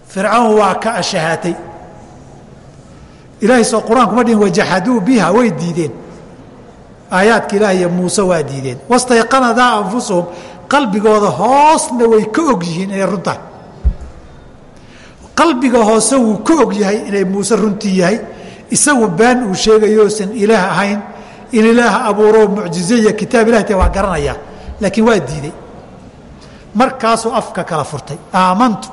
fircawn waa ka ashahaatay. Ilaahay soo qur'aanku ma dhihin wajaxaduu biha way diideen. Aayaadka ilaah iyo muuse waa diideen. Wastayqanadaa anfusuhum qalbigooda hoosna way ka og yihiin inay runtahay qalbiga hoose wuu ka og yahay inay muuse runtii yahay isagu been uu sheegayoosan ilaah ahayn in ilaah abuuroo mucjize iyo kitaab ilah waa garanayaa laakiin waa diidey. Markaasuu afka kala furtay aamantu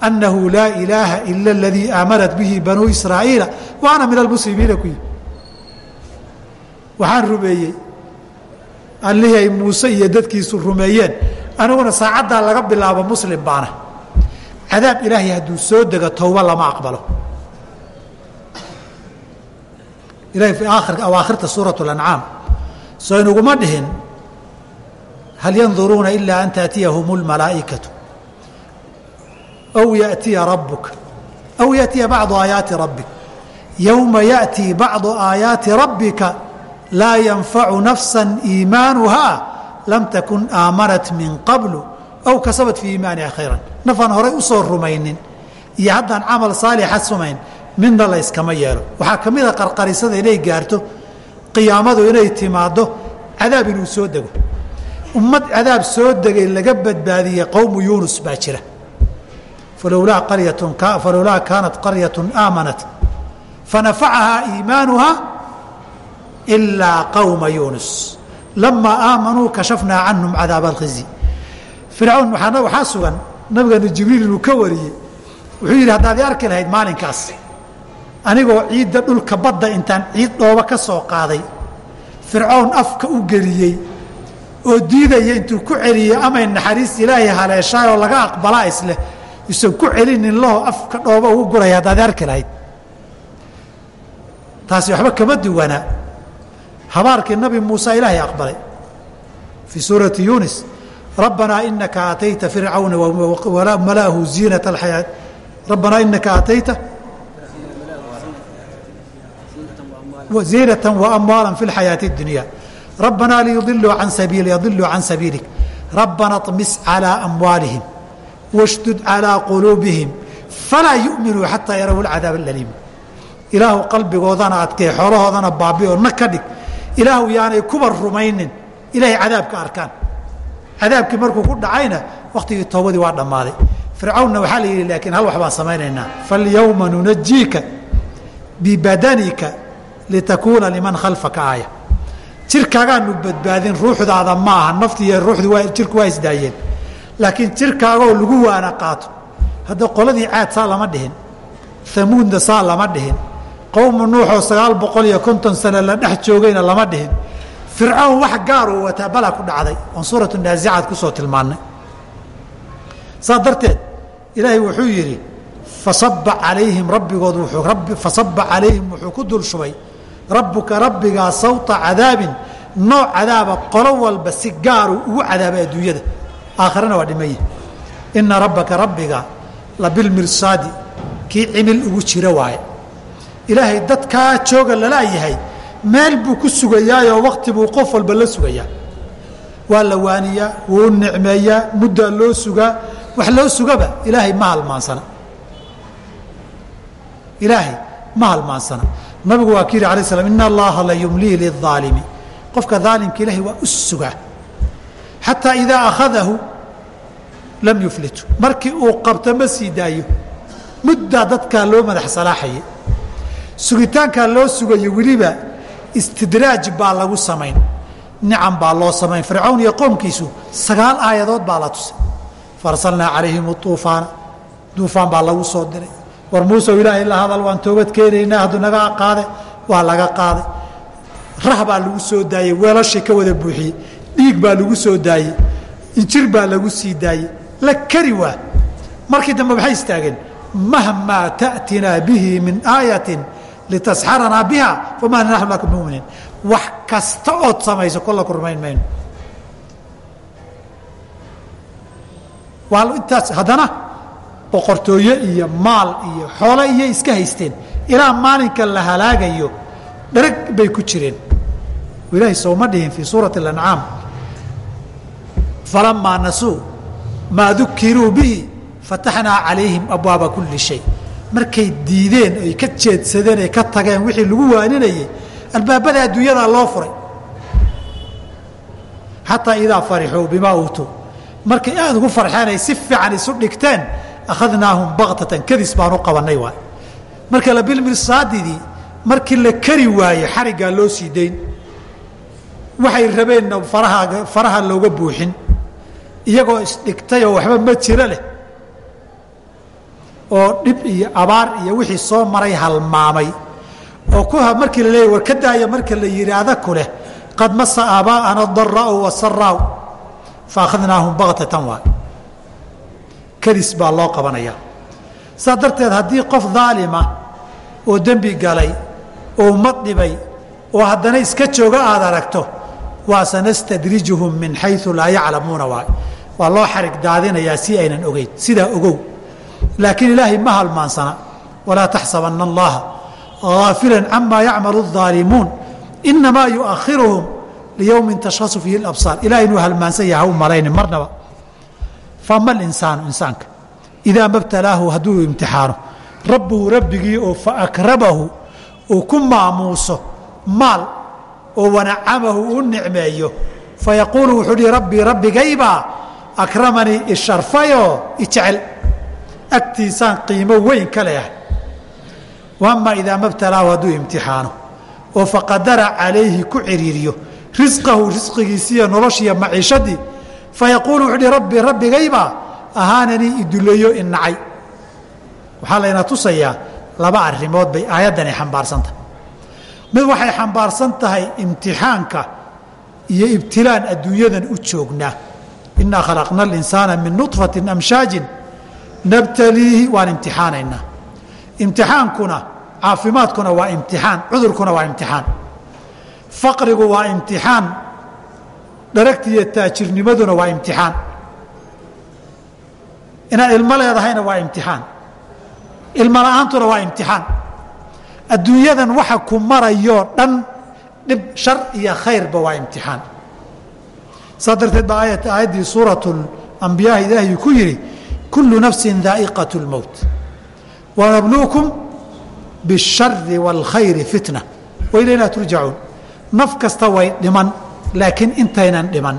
annahu laa ilaaha ila aladii aamanat bihi banuu israa'iila wa min almuslimiina ku yihi waxaan rumeeyey allihii ay muuse iyo dadkiisu rumeeyeen aniguna saacaddaa laga bilaabo muslim baana. Cadaab ilaahay hadduu soo dego towba lama aqbalo ilahay fi aakhir awaakhirta suurat اlancaam soo inuguma dhihin hal yanduruuna ilaa an taأtiyahum اlmalaa'ikatu aw yaأtiya rabuka aw yaأtiya bacdu aayaati rabbik yowma yaأtii bacdu aayaati rabbika laa yanfacu nafsa iimaanuhaa lam takun aamanat min qablu aw kasabat fii iimaaniha khayran nafaan horay u soo rumaynin iyo haddaan camal saalixa sumayn midna la yskama yeelo. Waxaa ka mida qarqarisada inay gaarto qiyaamadu inay timaaddo cadaab inuu soo dego. Ummad cadaab soo degay laga badbaadiyey qowmu yuunus baa jira. Falowlaa kaanat qaryatun aamanat fanafacahaa iimaanuhaa ilaa qowma yuunus. Lamaa aamanuu kashafnaa canhum cadaaba alkhizi fircawn waxaa sugan nabigeenu jibriil inuu ka wariyey wuxuu yidhi haddaad arki lahayd maalinkaas anigoo ciidda dhulka badda intaan ciid dhooba ka soo qaaday fircown afka u geliyey oo diidaya intuu ku celiyey amay naxariis ilaahay haleeshaayoo laga aqbalaa isleh usan ku celinin laho afka dhooba ugu guraya haddaad arki lahayd taasi waxba kama duwanaa habaarkii nabi muuse ilaahay aqbalay fii suurati yunis rabbanaa inaka aatayta fircawna malaahu ziinata alxayaa rabbanaa inaka aatayta ziinata waamwaala fi اlxayaaةi اdunya rabbanaa liyudiluu can sabiil yadiluu can sabiilik rabbana طmis calىa amwaalihim washdud calىa quluubihim falaa yu'minuu xataa yaraw اlcadaab alaliim ilaahu qalbigoodana adkee xoolahoodana baabi oo na ka dhig ilaahu yaanay kuba rumaynin ilaahay cadaabka arkaan cadaabkii markuu ku dhacayna wakhtigii toobadii waa dhammaaday fircawnna waxaa la yidhi laakiin hal wax baan samaynaynaa falyowma nunajiika bibadanika litakuuna liman khalfaka aaya. Jirkaagaanu badbaadin ruuxdaada ma aha nafti iyo ruuxdu jirku waa isdaayeen. Laakiin jirkaagoo lagu waana qaato. Hadda qoladii caad saa lama dhihin. Amuudna saa lama dhihin. Qowmu nuuxoo sagaal boqol iyo konton sane la dhex joogayna lama dhihin. Fircawn wax gaaruu wataa balaa ku dhacday. Oon suuratu naasicaad ku soo tilmaannay. Saa darteed ilaahay wuxuu yidhi fasaba calayhim rabbigood fasaba calayhim wuxuu ku dul shubay rabbuka rabbigaa sawta cadaabin nooc cadaaba qolo walba si gaaru ugu cadaabay adduunyada. Aakhirana waa dhimaya ina rabbaka rabbiga labilmirsaadi kii cimil ugu jira waaye. Ilaahay dadkaa jooga lalaayahay meel buu ku sugayaayoo wakti buu qof walba la sugayaa. Waa la waaniyaa wuu nicmeeyaa muddaa loo sugaa wax loo sugaba ilaahay ma halmaansana. Ilaahay ma halmaansana nabigu waa ki yidhi alay slam ina allaha la yumlii qofka daalimka ilahay waa u xataa idaa akhadahu lam yuflitu. Markii uu qabto ma sii daayo. Muddaa dadkaa loo madax salaaxayay. Sugitaankaa loo sugayo weliba istidraaj baa lagu samayn. Nicam baa loo samayn. Fircawn iyo qoomkiisu sagaal aayadood baa la tusay. Faarsalnaa calayhim uufaana duufaan baa lagu soo diray war muusew ilaahay la hadal waan toobad keenaynaa hadduu naga qaade waa laga qaaday rah baa lagu soo daayey weelashii ka wada buuxiyey dhiig baa lagu soo daayey injir baa lagu sii daayey la kari waa. Markii dambe maxay istaageen? Mahmaa ta'tinaa bihi min aayatin litasxaranaa biha famaa naxnu laka muminiin. Wax kasta ood samayso kolla ku rumayn mayno. Waa intaas haddana boqortooye iyo maal iyo xoolo iyo iska haysteen. Ilaa maalinka la halaagayo dharag bay ku jireen. Ilaahay sooma dhihin fii suurati اlancaam falamaa nasuu maa dukiruu bihi fataxnaa calayhim abwaaba kuli shay. Markay diideen ay ka jeedsadeen ay ka tageen wixii lagu waaninayey albaabada adduunyadaa loo furay. Xataa idaa farixuu bimaa uutuu. Markay aada ugu farxeen ay si fiican isu dhigteen akhadnaahum baktatan kadis baan u qabannay waay marka labilmirsaadidii markii la kari waaye xariggaa loo sii dayn waxay rabeenna faraha faraha looga buuxin iyagoo isdhigtay oo waxba ma jiro leh oo dhib iyo abaar iyo wixii soo maray halmaamay oo ku markii la leeyay war ka daaya marka la yidhaahda ku leh qad masa aabaa'ana dara'u wasaraaw fa akhadnaahum baktatan waay kadis baa loo qabanaya. Saa darteed haddii qof daalima oo dembi galay oo ummad dhibay oo haddana iska jooga aad aragto waa sanastadrijuhum min xayu laa yaclamuuna waay. Waa loo xarig daadinayaa si aynan ogeyn sidaa ogow. Laakiin ilaahay ma halmaansana walaa taxsabanna allaha aafilan camaa yacmalu aalimuun inamaa yuakhiruhum liyowmin tashhasu fiihi absaar ilahay inuu halmaansan yaha u malayni marnaba fama alinsaanu insaanka. Idaa mabtalaahu hadduu imtixaano. Rabbuhu rabbigii oo faakramahu uu ku maamuuso maal oo wanacamahu u nicmeeyo. Fayaquulu wuxuu hi rabbii rabbigaybaa akramanii isharfayoo ijecel agtiisaan qiimo weyn ka leeyahay. Waama idaa mabtalaahu hadduu imtixaano. Oo faqadara calayhi ku ciriiriyo. Risqahu risqigiisiiyo noloshiiyo maciishadii fayaquulu wuxuu hi rabbi rabbigaybaa ahaananii iduleeyo inacay waxaa layna tusayaa laba arrimood bay aayaddani xambaarsan tahay mid waxay xambaarsan tahay imtixaanka iyo ibtilaan adduunyadan u joognaa inaa khalaqna alinsaana min nuطfatin amshaajin nabtaliihi waan imtixaanaynaa imtixaankuna caafimaadkuna waa imtixaan cudurkuna waa imtixaan faqrigu waa imtixaan dharagti iyo taajirnimaduna waa imtixaan inaad ilmo leedahayna waa imtixaan ilmo la'aantuna waa imtixaan adduunyadan waxa ku marayoo dhan dhib shar iyo khayrba waa imtixaan saa darteed baa aayaddii suurat ambiyaa ilaahay ku yidhi kullu nafsin daa'iqaة اlmowt wanabluukum bالshari wاlkhayri fitna wailaynaa turjacuun naf kasta way dhiman laakiin intaynan dhiman.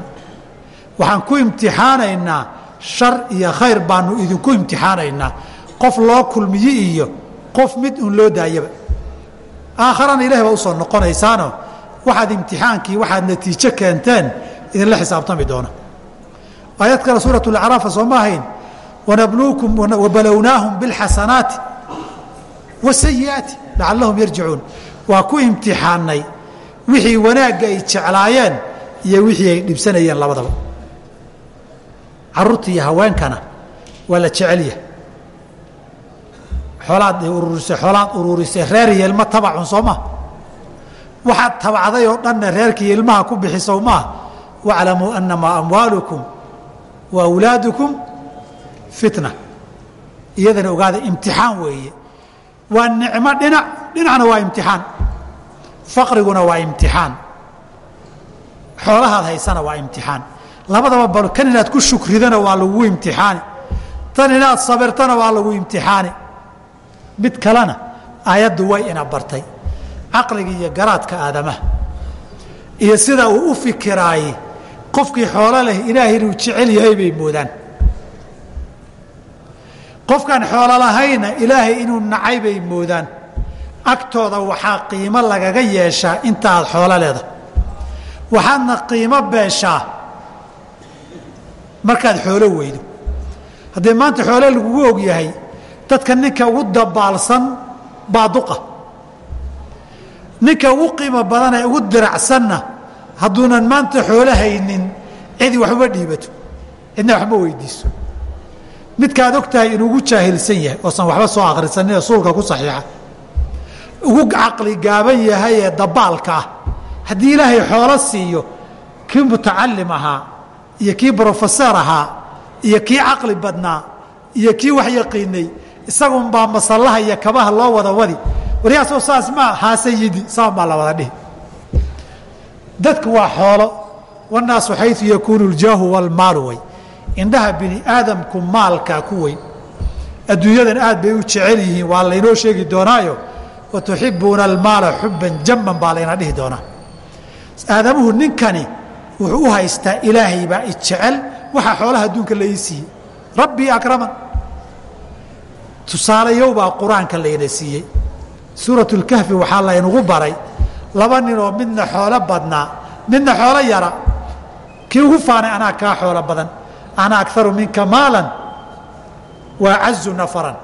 Waxaan ku imtixaanaynaa shar iyo khayr baanu idinku imtixaanaynaa. Qof loo kulmiye iyo qof mid un loo daayaba. Aakharana ilahi baa u soo noqonaysaano waxaad imtixaankii waxaad natiijo keenteen idinla xisaabtami doona. Aayad kale suurat lacraafa soo ahayn wanabluukum wabalownaahum bilxasanaati wasayi'aati lacallahum yarjicuun waa ku imtixaanay wixii wanaagga ay jeclaayeen iyo wixii ay dhibsanayeen labadaba. Caruurta iyo haweenkana waa la jecelyahay xoolaad ururisay xoolaad ururisay reer iyo ilmo tabacun soo maa waxaad tabacday oo dhanna reerkii ilmaha ku bixisow maa waclamuu annamaa amwaalukum wa awlaadukum fitna. Iyadana ogaada imtixaan weeye. Waa nicmo dhinac dhinacna waa imtixaan faqriguna waa imtixaan. Xoolahaad haysana waa imtixaan. Labadaba bal kan inaad ku shukridana waa lagu imtixaani. Tan inaad sabirtana waa lagu imtixaani. Mid kalena aayaddu way ina bartay. Caqliga iyo garaadka aadamaha. Iyo sida uu u fikiraaye qofkii xoolo leh ilaahay inuu jecel yahay bay moodaan. Qofkaan xoolo lahayna ilaahay inuu nacay bay moodaan agtooda waxaa qiimo lagaga yeeshaa intaaad xoolo leedahay. Waxaadna qiimo beeshaa markaad xoolo weydo. Haddii maanta xoolo lagugu og yahay dadka ninka ugu dabaalsan baa duqa. Ninka ugu qiimo badan ee ugu diracsanna hadduunan maanta xoolo haynin cidi waxuma dhiibato cidna waxma weydiiso. Midkaad og tahay inuu ugu jaahilsan yahay oosan waxba soo akhrisanin ee suulka ku saxiixa ugu caqli gaaban yahay ee dabaalka ah haddii ilaahay xoolo siiyo kii mutacalim ahaa iyo kii brofeser ahaa iyo kii caqli badnaa iyo kii wax yaqiinay isagunbaa masallaha iyo kabaha loo wada wadi. Waryaasoo saas maa haa sayidi saan baa la wada dhihi. Dadku waa xoolo wanaasu xayu yakuunu ljaahu walmaalu way. Indhaha bini aadamku maalkaa ku weyn adduunyadan aad bay u jecel yihiin waa laynoo sheegi doonaayo wa tuxibuuna almaala xuban jamman baa layna dhihi doonaa aadamuhu ninkani wuxuu u haystaa ilaahay baa ijecel waxaa xoolaha adduunka la ii siiyey rabbii akraman tusaalayow baa qur'aanka layna siiyey suurat lkahfi waxaa laynagu baray laba ninoo midna xoolo badnaa midna xoolo yara kii ugu faanay anaa kaa xoolo badan ana akaru minka maalan wa acazu nafaran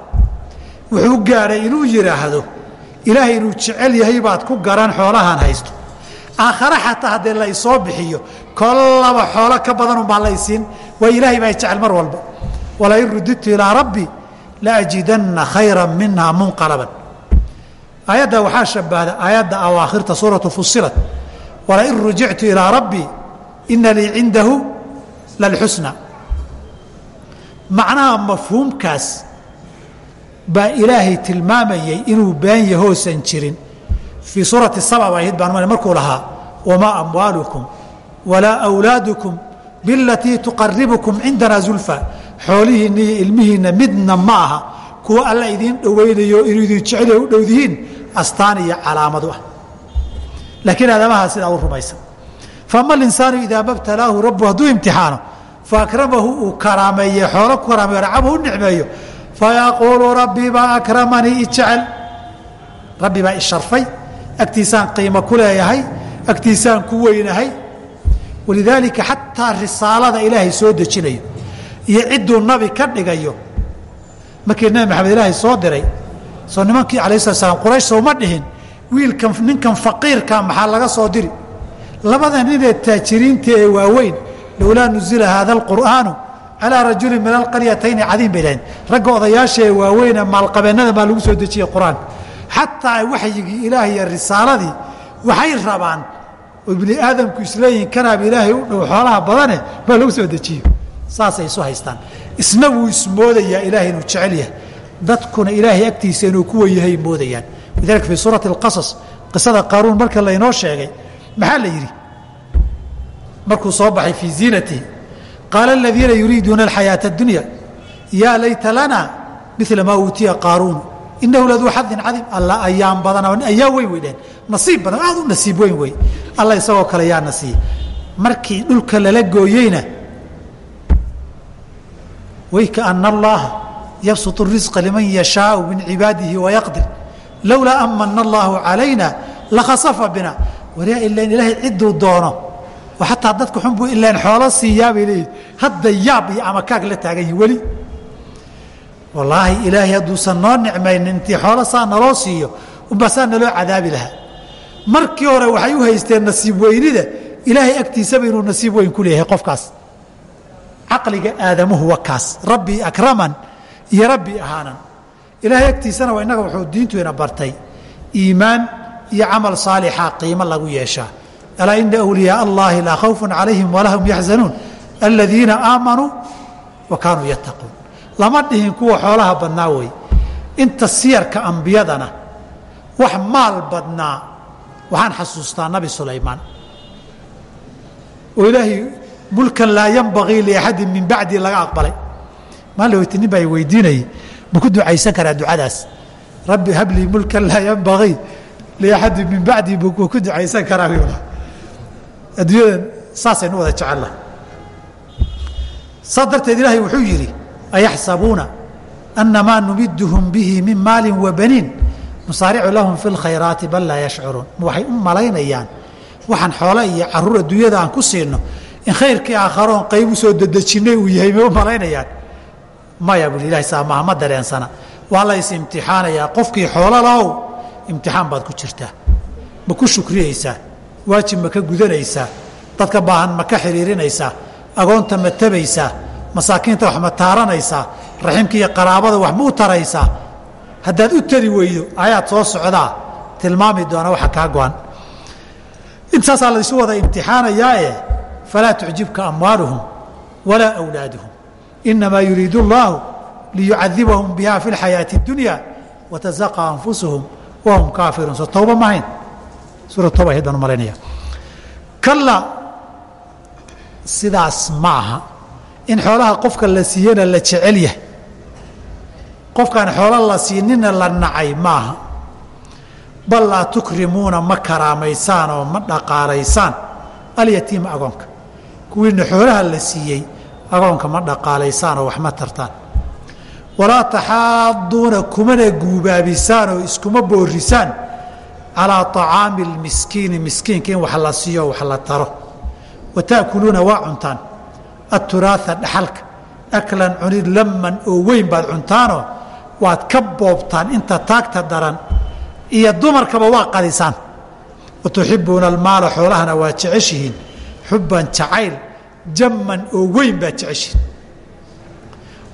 wuxuu gaadhay inuu yidhaahdo ilaahay inuu jecel yahay baad ku garan xoolahaan haysto. Aakhare xataa haddii la isoo bixiyo kollaba xoolo ka badan unbaa la isiin waa ilaahay baa jecel mar walba. Walain rudidtu ilaa rabbi laajidanna khayra minha munqalaban. Aayadda waxaa shabahda aayadda awaakhirta suuratu fusilat walain rujictu ilaa rabbi ina lii cindahu lalxusna. Macnaha mafhuumkaas baa ilaahay tilmaamayay inuu been yahoosan jirin. Fii suurati saba ba ahayd baan markuu lahaa wamaa amwaalukum walaa awlaadukum bilatii tuqaribukum cindana zulfa. Xoolihiinna iyo ilmihiinna midna ma aha kuwa alla idiin dhowaynayo inuu idin jecel u dhowdihiin astaan iyo calaamadu ah. Laakiin aadamahaa sidaa u rumaysan. Faama alinsaanu idaa mabtalaahu rabbu hadduu imtixaano faakramahu uu karaameeye xoolo ku karaameyo racabahu u nicmeeyo fayaquulu rabbi baa akramanii ijecel rabbi baa isharfay agtiisaan qiimo ku leeyahay agtiisaan ku weynahay walidaalika xataa risaalada ilaahay soo dejinayo iyo cidduu nabi ka dhigayo markii nabi maxamed ilaahay soo diray soo nimankii alayh slat slam quraysh sooma dhihin wiilkan ninkan faqiirka maxaa laga soo diri labada ninee taajiriinta ee waaweyn lowlaa nuzila haada alqur'aanu calaa rajulin min alqaryatayni cadiim bay dhaheen ragga odayaashaee waaweynee maalqabeennada baa lagu soo dejiyey qur'aanka xataa waxyigii ilaah iyo risaaladii waxay rabaan oo bini aadamku isleeyihin kanaaba ilaahay u dhow xoolaha badane baa lagu soo dejiyo saasay isu haystaan. Isna wuu ismoodayaa ilaahay inuu jecel yahay. Dadkuna ilaahay agtiisa inuu kuwa yahay moodayaan. Lidalika fii suurati alqasas qisada qaaruun marka laynoo sheegay maxaa la yidhi? Markuu soo baxay fii ziinatihi qaala aladiina yuriiduuna alxayaaةa اdunya yaa layta lana mila maa uutiya qaaruun inahu laduu xadin cadiim alla ayaan badan ayaa weyn wey dheen nasiib badan aad u nasiib weyn wey alla isagoo kale yaa nasiiye markii dhulka lala gooyeyna way kaana allaha yabsuط الrisqa liman yashaau min cibaadihi wayaqdir lowlaa amana allahu calayna lakhasafa bina waryaa ilan ilaahay cidduu doono oo xataa dadka xun buu ilaan xoolo siiyaabay leeyihi hadda yaab iyo amakaag la taagan yihiin weli. Wallaahi ilaahay hadduusan noo nicmaynin intii xoolo saa naloo siiyo unbaa saa naloo cadaabi lahaa. Markii hore waxay u haysteen nasiib weynida ilaahay agtiisaba inuu nasiib weyn ku leeyahay qofkaas. Caqliga aadamuhu wa kaas. Rabbii akraman iyo rabbii ahaanan. Ilaahay agtiisana waa innaga wuxuu diintuina bartay. Iimaan iyo camal saalixa qiimo lagu yeeshaa alaa ina wliyaaa allahi laa khawfun calayhim walaa hum yaxzanuun aladiina aamanuu wa kaanuu yattaquun lama dhihin kuwa xoolaha badnaa wey inta siyarka ambiyadana wax maal badnaa waxaan xasuustaa nabi sulaymaan oo ilaahay mulkan laa yanbagii liaxadin min bacdii laga aqbalay maalin weyte nin baa weydiinayay ma ku ducaysan karaa ducadaas rabbi hablii mulkan laa yanbagii liaxadin min bacdii ma ku ducaysan karaa adduunyadan saasaynu wada jecella saas darteed ilaahay wuxuu yidhi ayaxsabuuna annamaa numiduhum bihi min maali wa baniin nusaaricu lahum fi lkhayraati bal laa yashcuruun. Ma waxay u malaynayaan waxaan xoole iyo carruur adduunyada aan ku siino in khayrkii aakharoon qayb u soo dedejinnay uu yahay may u malaynayaan. Maya buli ilahay saa maaha ma dareensana waa la is imtixaanayaa qofkii xoolo lahow imtixaan baad ku jirtaa. Ma ku shukriyaysaa waajib ma ka gudanaysaa dadka baahan ma ka xidhiirinaysaa agoonta ma tabaysaa masaakiinta wax ma taaranaysaa raximka iyo qaraabada wax ma u taraysaa haddaad u tari weydo ayaad soo socdaa tilmaami doona waxa kaa go-an intaasaa laysu wada imtixaanayaae falaa tucjibka amwaaluhum walaa awlaaduhum inamaa yuriidu اllaahu liyucadibahum biha fi اlxayaaةi اdunya watazaqa anfusuhum wahum kaafiruun soo towba mahayn suura toba ahayd baan u malaynaya kalla sidaas ma aha in xoolaha qofka la siiyena la jecel yahay. Qofkaan xoolo la siinina la nacay maaha. Bal laa tukrimuuna ma karaamaysaan oo ma dhaqaalaysaan. Alyatiima agoonka. Kuwiina xoolaha la siiyey agoonka ma dhaqaalaysaan oo wax ma tartaan. Walaa taxaaduuna kumana guubaabisaan oo iskuma boorisaan calaa طacaami اlmiskiini miskiinka in wax la siiyo wax la taro. Wa waa cuntaan. Aturaaa dhaxalka aklan cunid laman oo weyn baad cuntaanoo waad ka boobtaan inta taagta daran iyo dumarkaba waa qadisaan. Wa almaala xoolahana waa jeceshihiin. Xubban jacayl jamman oo weyn baad jeceshihiin.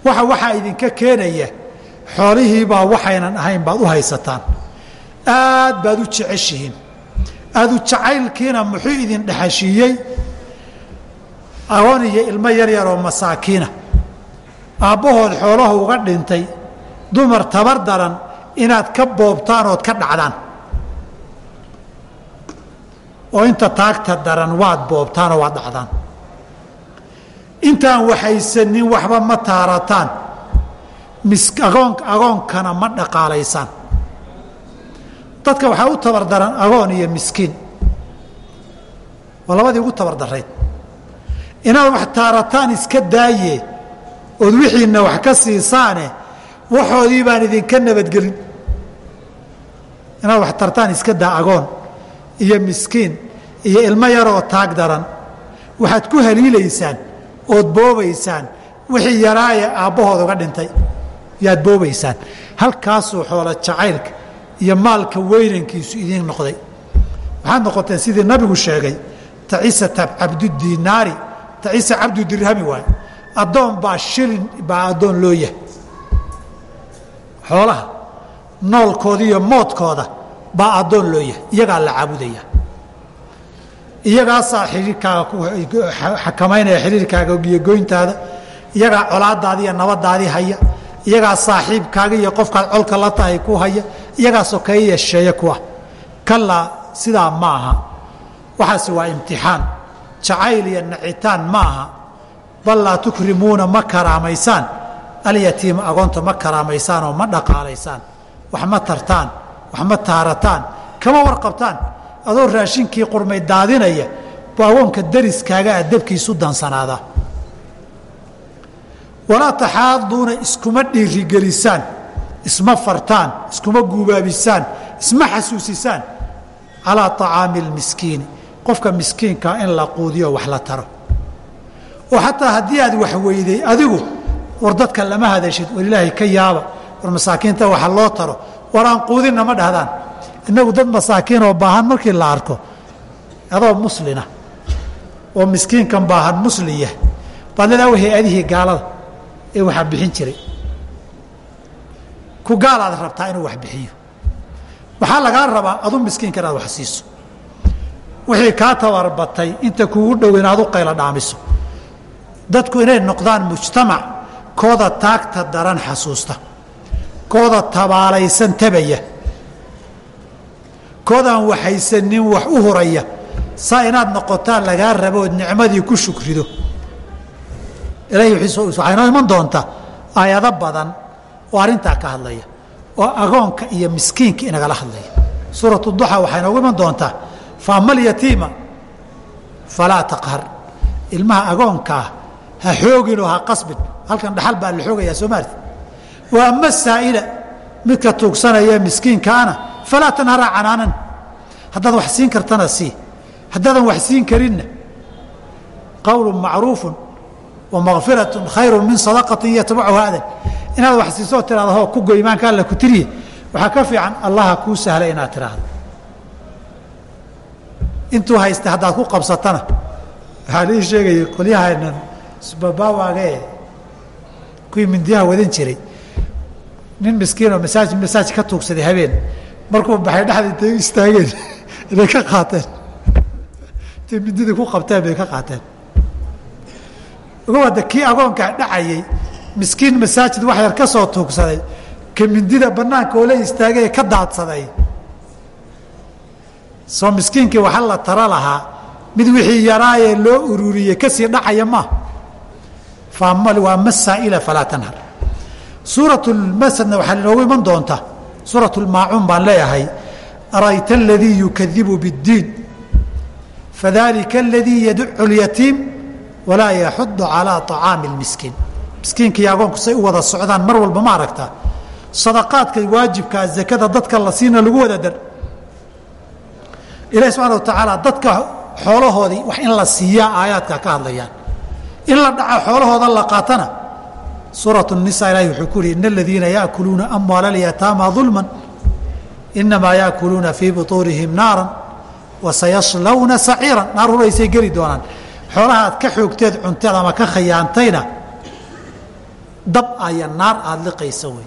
Waxa waxaa idinka keenaya xoolihiibaa waxaynan ahayn baad u haysataan aad baad u jeceshihiin. Aadu jacaylkiina muxuu idin dhexashiiyey? Agoon iyo ilmo yar yaroo masaakiina. Aabbahood xoolaha uga dhintay dumar tabar daran inaad ka boobtaan ood ka dhacdaan. Oo inta taagta daran waad boobtaan oo waad dhacdaan. Intaan waxaysanin waxba ma taarataan. Mis agoon agoonkana ma dhaqaalaysaan dadka waxaa u tabar daran agoon iyo miskiin. Waa labadii ugu tabar darayd inaad wax taarataan iska daaye ood wixiinna wax ka siisaane waxoodii baan idinka nabadgelin. Inaad wax tartaan iska daa agoon iyo miskiin iyo ilmo yaroo taag daran. Waxaad ku haliilaysaan ood boobaysaan wixii yaraaye aabbahood uga dhintay. Yaad boobaysaan. Halkaasuu xoolo jacaylka iyo maalka weynankiisu idiin noqday. Waxaad noqoteen sidii nabigu sheegay tacisa cabdudiinaari tacisa cabdu dirhami waay addoon baa shilin baa addoon loo yahay xoolaha noolkooda iyo moodkooda baa addoon loo yahay iyagaa la caabudaya. Iyagaasaa xiriirkaaga xakamaynaya xiriirkaaga iyo goyntaada iyagaa colaadaadi iyo nabadaadii haya iyagaa saaxiibkaaga iyo qofkaad colka la tahay ku haya iyagaa sokeeye yeesheeye kuwa. Kalaa sidaa ma aha. Waxaase waa imtixaan. Jacayl iyo nacitaan ma aha. Bal laa tukrimuuna ma karaamaysaan. Alyatiima agoonta ma karaamaysaan oo ma dhaqaalaysaan. Wax ma tartaan wax ma taarataan kama warqabtaan. Adoo raashinkii qurmay daadinaya bu agoonka dariskaaga adabkiisu dansanaada walaa taxaaduuna iskuma dhiirigelisaan isma fartaan iskuma guubaabisaan isma xasuusisaan. Calaa طacaami اlmiskiini qofka miskiinkaa in la quudiyo wax la taro. Oo xataa haddii aad wax weyday adigu war dadka lama hadashid war ilaahay ka yaaba war masaakiinta waxa loo taro war aan quudinna ma dhahdaan. Innagu dad masaakiin oo baahan markii la arko adoo muslina oo miskiinkan baahan muslin yahay baad leedaa wa hay'adihii gaalada ee waxaa bixin jiray ku gaalaad rabtaa inuu wax bixiyo. Waxaa lagaa rabaa adu miskiinka inaad wax siiso. Wixii kaa tabarbatay inta kuugu dhow inaad u qaylo dhaamiso. Dadku inay noqdaan mujtamac kooda taagta daran xasuusta. Kooda tabaalaysan tabaya. Koodaan waxaysanin wax u huraya. Saa inaad noqotaan lagaa rabo ood nicmadii ku shukrido. Ilaahay waxaa inoo iman doontaa aayado badan oo arrintaa ka hadlaya oo agoonka iyo miskiinka inagala hadlaya. Suuratu duxa waxaa inoogu iman doontaa fa ama alyatiima falaa taqhar. Ilmaha agoonkaa ha xooginoo ha qasbin. Halkan dhaxal baa la xoogayaa soo maarti wa ama saa'ila midka tuugsanaya miskiinkaana? Falaa tanhara canaanan. Haddaad wax siin kartana sii. Haddaadan wax siin karinna qowlu macruufu wa makfiratu khayru min sadaqatin yatbacuha adan inaad wax siisoo tirahdo hoo ku goymaanka alla ku tiriye. Waxaa ka fiican allaha kuu sahla inaad tiraahdo. Intuu haysta haddaad ku qabsatana. Waxaa lii sheegayay qolyahaanan sbabawaagee kuwii mindiyaha wadan jiray. Nin miskiinoo masaaj masaaj ka tuugsaday habeen. Markuu baxay dhexda intay istaageen inay ka qaateen. Intay mindidii ku qabteen bay ka qaateen wada kii agoonkaa dhacayay. Miskiin masaajid wax yar ka soo tuugsaday. Ka mindida banaanka oo la istaagay ka daadsaday. Soo miskiinkii waxa la taro lahaa mid wixii yaraayee loo ururiyey ka sii dhacaya maa waa ma saa'ila falaa tanhar. Suurat lmasadna waxaa inoogu iman doonta suurat lmaacuun baan leeyahay. Arayta aladii yukadibu bاddiin fadalika aladii yaducu اlyatiim walaa yaxudu calaa acaami lmiskiin miskiinka agoonku say u wada socdaan mar walba ma aragtaa sadaqaadka waajibkaa ah, zakada dadka la siina lagu wada dar. Ilahi subxana watacaala dadka xoolahoodii wax in la siiyaa aayaadka ka hadlayaan. In la dhaca xoolahooda la qaatana. Suurat nisa ilaahi wuxuu ku yihi in aladiina yaakuluuna amwaala lyataama dulman inamaa yaakuluuna fii butuunihim naara wasayaslawna saciira naar huraysay geli doonaan xoolaha aad ka xoogteed cunteed ama ka khayaantayna dab aya naar aada liqaysa wey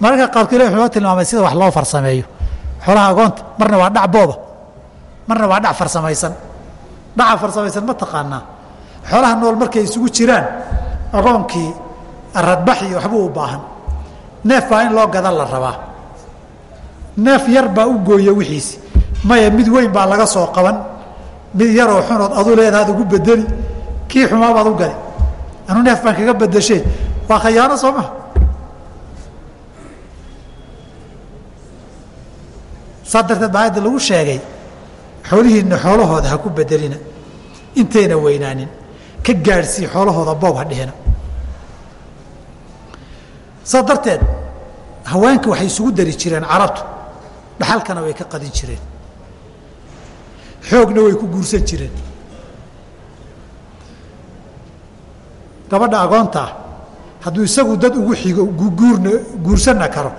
mararka qaarkood ilah wuxuu noo tilmaamay sida wax loo farsameeyo. Xoolaha agoonta marna waa dhac booba. Marna waa dhac farsamaysan. Dhaca farsamaysan ma taqaanaa. Xoolaha nool markay isugu jiraan agoonkii aradbax iyo waxbuu u baahan. Neef baa in loo gadan la rabaa. Neef yar baa u gooya wixiisi. Maya mid weyn baa laga soo qaban mid yaroo xunood adu leedahaad ugu bedeli kii xumaabaad u gali anu neef baan kaga bedashee waa khayaano soo maha saa darteed baa ayadda lagu sheegay xoolihiinna xoolahooda ha ku bedelina intayna weynaanin. Ka gaadhsii xoolahooda boob ha dhihina. Saa darteed haweenka waxay isugu dari jireen carabtu. Dhaxalkana way ka qadin jireen xoogna way ku guursan jireen. Gabadha agoontaa hadduu isagu dad ugu xigo guurna guursanna karo.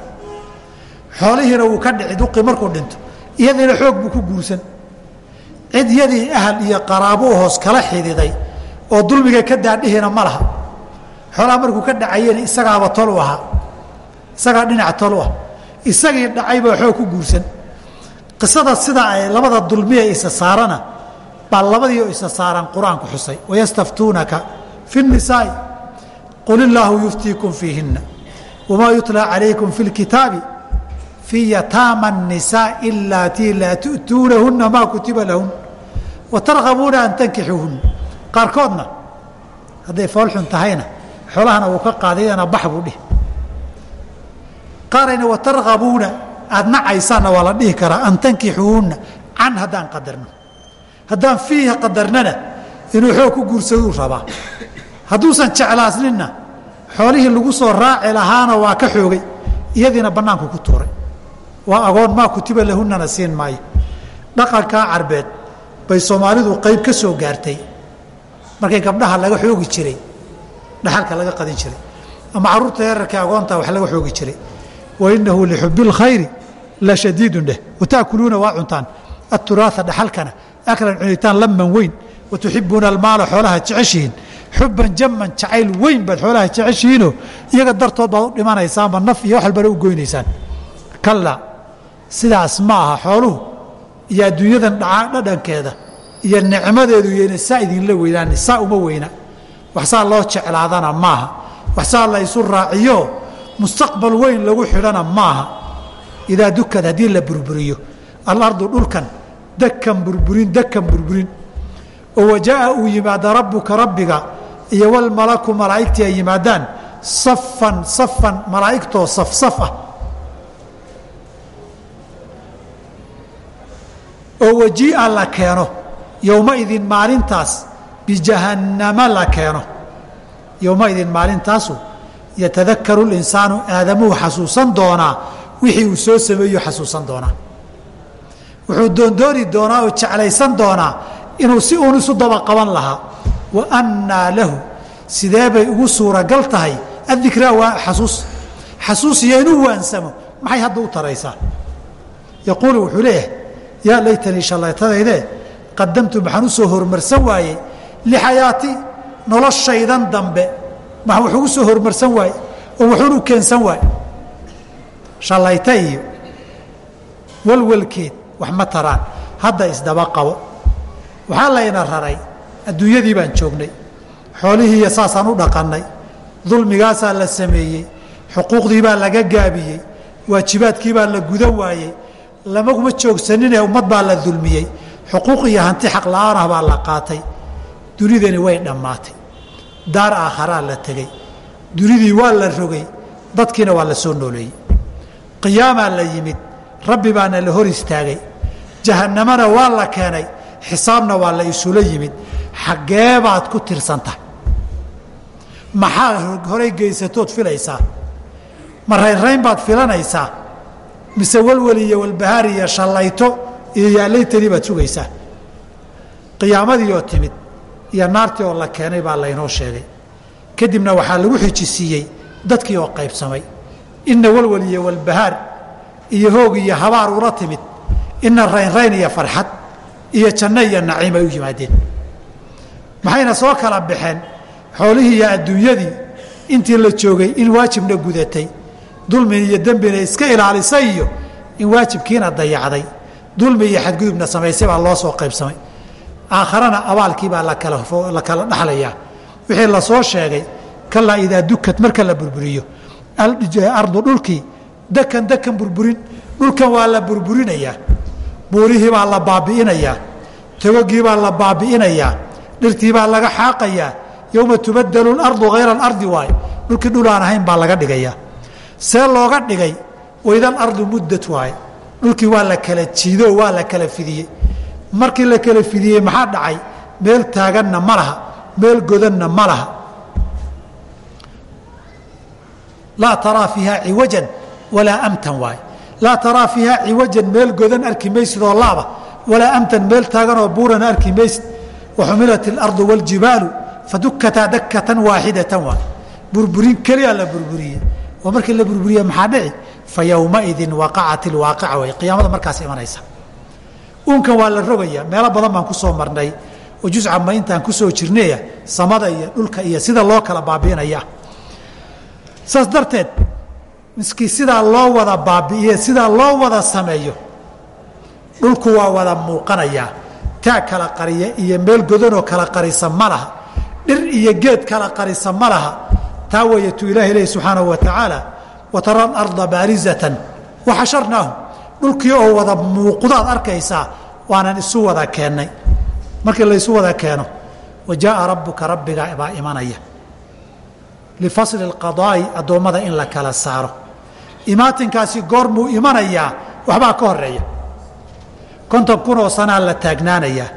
Xoolihiina wuu ka dhici duqi markuu dhinto. Iyadiina xoog buu ku guursan. Cid yadii ahal iyo qaraabo hoos kala xididay oo dulmiga ka daadhihina ma laha. Xoolaha markuu ka dhacayena isagaaba tol u ahaa. Isagaa dhinac tol u ah isagii dhacaybaa xoog ku guursan qisada sida ay labada dulmiya isa saarana baa labadii oo isa saaran qur-aanku xusay wayastaftuunaka fi الnisaa'i qul illaahu yuftiikum fiihinna wamaa yutlaa calaykum fi اlkitaabi fii yataama الnisaaءi alaatii laa tu'tuunahunna maa kutiba lahun watargabuuna an tankixuuhunna qaarkoodna hadday foolxun tahayna xoolahana uu ka qaadayana bax buu dhihi qaarayna watargabuuna aada nacaysaanna waa la dhihi karaa an tankixuuhunna can haddaan qadarno. Haddaan fiiha qadarnana inuu xoog ku guursaduu rabaa. Hadduusan jeclaasninna xoolihii lagu soo raaci lahaana waa ka xoogay iyadiina bannaanku ku tuuray. Waa agoon maa kutiba lahunnana siin maayo. Dhaqankaa carbeed bay soomaalidu qayb ka soo gaartay. Markay gabdhaha laga xoogi jiray dhaxalka laga qadin jiray. Ama carruurta yararkii agoonta wax laga xoogi jiray. Wa innahu lixubi اlkhayri la shadiidun dheh wataakuluuna waa cuntaan. Aturaaa dhaxalkana aklan cunitaan laman weyn. Watuxibuuna almaala xoolaha jeceshihiin. Xuban jaman jacayl weyn baad xoolaha jeceshihiinoo iyaga dartood baad u dhimanaysaanba naf iyo wax walbana u goynaysaan. Kalla sidaas ma aha xooluhu. Iyo adduunyadan dhadhankeeda. Iyo nicmadeedu iyayna saa idinla weynaan saa uma weyna. Waxsaa loo jeclaadana maaha waxsaa la ysu raaciyo mustaqbal weyn lagu xidhana maaha idaa dukad haddii la burburiyo. Alardu dhulkan dakan burburin dakan burburin. Oo wajaa'a uu yimaada rabbuka rabbiga iyo walmalaku malaa'igtii ay yimaadaan safan safan malaa'igtoo safsaf ah. Oo wajii'a la keeno yowmaidin maalintaas bijahannama la keeno. Yowmaidin maalintaasu yatadakaru linsaanu aadamuhu xasuusan doonaa wixii uu soo sameeyo xasuusan doonaa. Wuxuu doondooni doonaa oo jeclaysan doonaa inuu si uun isu daba qaban lahaa. Wa annaa lahu sidee bay ugu suuragal tahay? Addikraa waa xasuus. Xasuus iyo waansamo maxay hadda u taraysaa? Yaquulu wuxuu leeyahay yaa laytanii shallaytadaydee qadamtu maxaan u soo waayey? Lixayaati noloshaydan dambe maxaan wax ugu soo hormarsan waaye oo wuxuun u keensan waaye shallayta iyo walwalkeed wax ma taraan. Hadda isdaba qabo. Waxaa layna raray adduunyadii baan joognay. Xoolihiiiyo saasaan u dhaqannay. Dulmigaasaa la sameeyey. Xuquuqdii baa laga gaabiyey. Waajibaadkii baa la gudan waayey. Lamaguma joogsaninee ummad baa la dulmiyey. Xuquuq iyo hanti xaq la'aanah baa la qaatay. Dunidani way dhammaatay. Daar aakharaa la tegey. Dunidii waa la rogay dadkiina waa la soo nooleeyey qiyaamaa la yimid rabbi baana la hor istaagay jahannamana waa la keenay xisaabna waa la isula yimid xaggee baad ku tirsan tahay maxaad horay geysatood filaysaa? Ma raynrayn baad filanaysaa? Mise walwal iyo walbahaar iyo shallayto iyo yaalaytanii baad sugaysaa? Qiyaamadii oo timid iyo naartii oo la keenay baa laynoo sheegay. Kadibna waxaa lagu xijisiiyey dadkii oo qaybsamay inna walwal iyo walbahaar iyo hoog iyo habaar ula timid ina raynrayn iyo farxad iyo janno iyo naciim ay u yimaadeen. Maxayna soo kala baxeen xoolihii iyo adduunyadii intii la joogay in waajibna gudatay dulmi iyo dembina iska ilaalisay iyo in waajibkiina dayacday. Dulmi iyo xadgudubna samaysay baa loo soo qaybsamay. Aakharana abaalkii baa lakala la kala dhaxlayaa. Wixii la soo sheegay kalaa idaa dukad marka la burburiyo ardu dhulkii dakan dakan burburin dhulkan waa la burburinayaa buurihii baa la baabi'inayaa togogii baa la baabi'inayaa dhirtii baa laga xaaqayaa yowma tubadalu lardu hayra alardi waayo dhulkii dhul aan ahayn baa laga dhigayaa see looga dhigay waydal ardu muddat waaye dhulkii waa la kala jiidoo waa la kala fidiyey. Markii la kala fidiyey maxaa dhacay? Meel taaganna ma laha meel godanna ma laha laa taraa fiiha ciwajan walaa amtan waaye laa taraa fiiha ciwajan meel godan arki maysid oo laaba walaa amtan meel taaganoo buurana arki maysid. Waxumilat اlardu wاljibaalu fadukataa dakatan waaxidatan waay. Burburin keliyaa la burburiyey. Oo markii la burburiye maxaa dhici? Fa yowmaidin waqacat ilwaaqica way qiyaamada markaas imanaysa. Uunkan waa la rogayaa. Meelo badan baan ku soo marnay. Oo juscama intaan ku soo jirnaya samada iyo dhulka iyo sida loo kala baabi'inaya saas darteed miskii sidaa loo wada baabi'iye sidaa loo wada sameeyo dhulku waa wada muuqanayaa taag kala qariya iyo meel godanoo kala qarisa ma laha. Dhir iyo geed kala qarisa ma laha. Taa weeye tuu ilahi subxaanahu wa tacaala wa tara alarda baarizatan waxasharnaahum dhulkii oo wada muuqdaad arkaysaa waanan isu wada keennay markii laysu wada keeno wa jaaa rabbuka rabbigaa baa imanaya lifasli اqadaa'i addoommada in la kala saaro imaatinkaasi goormuu imanayaa waxbaa ka horreeya konton kun oo sanaa la taagnaanayaa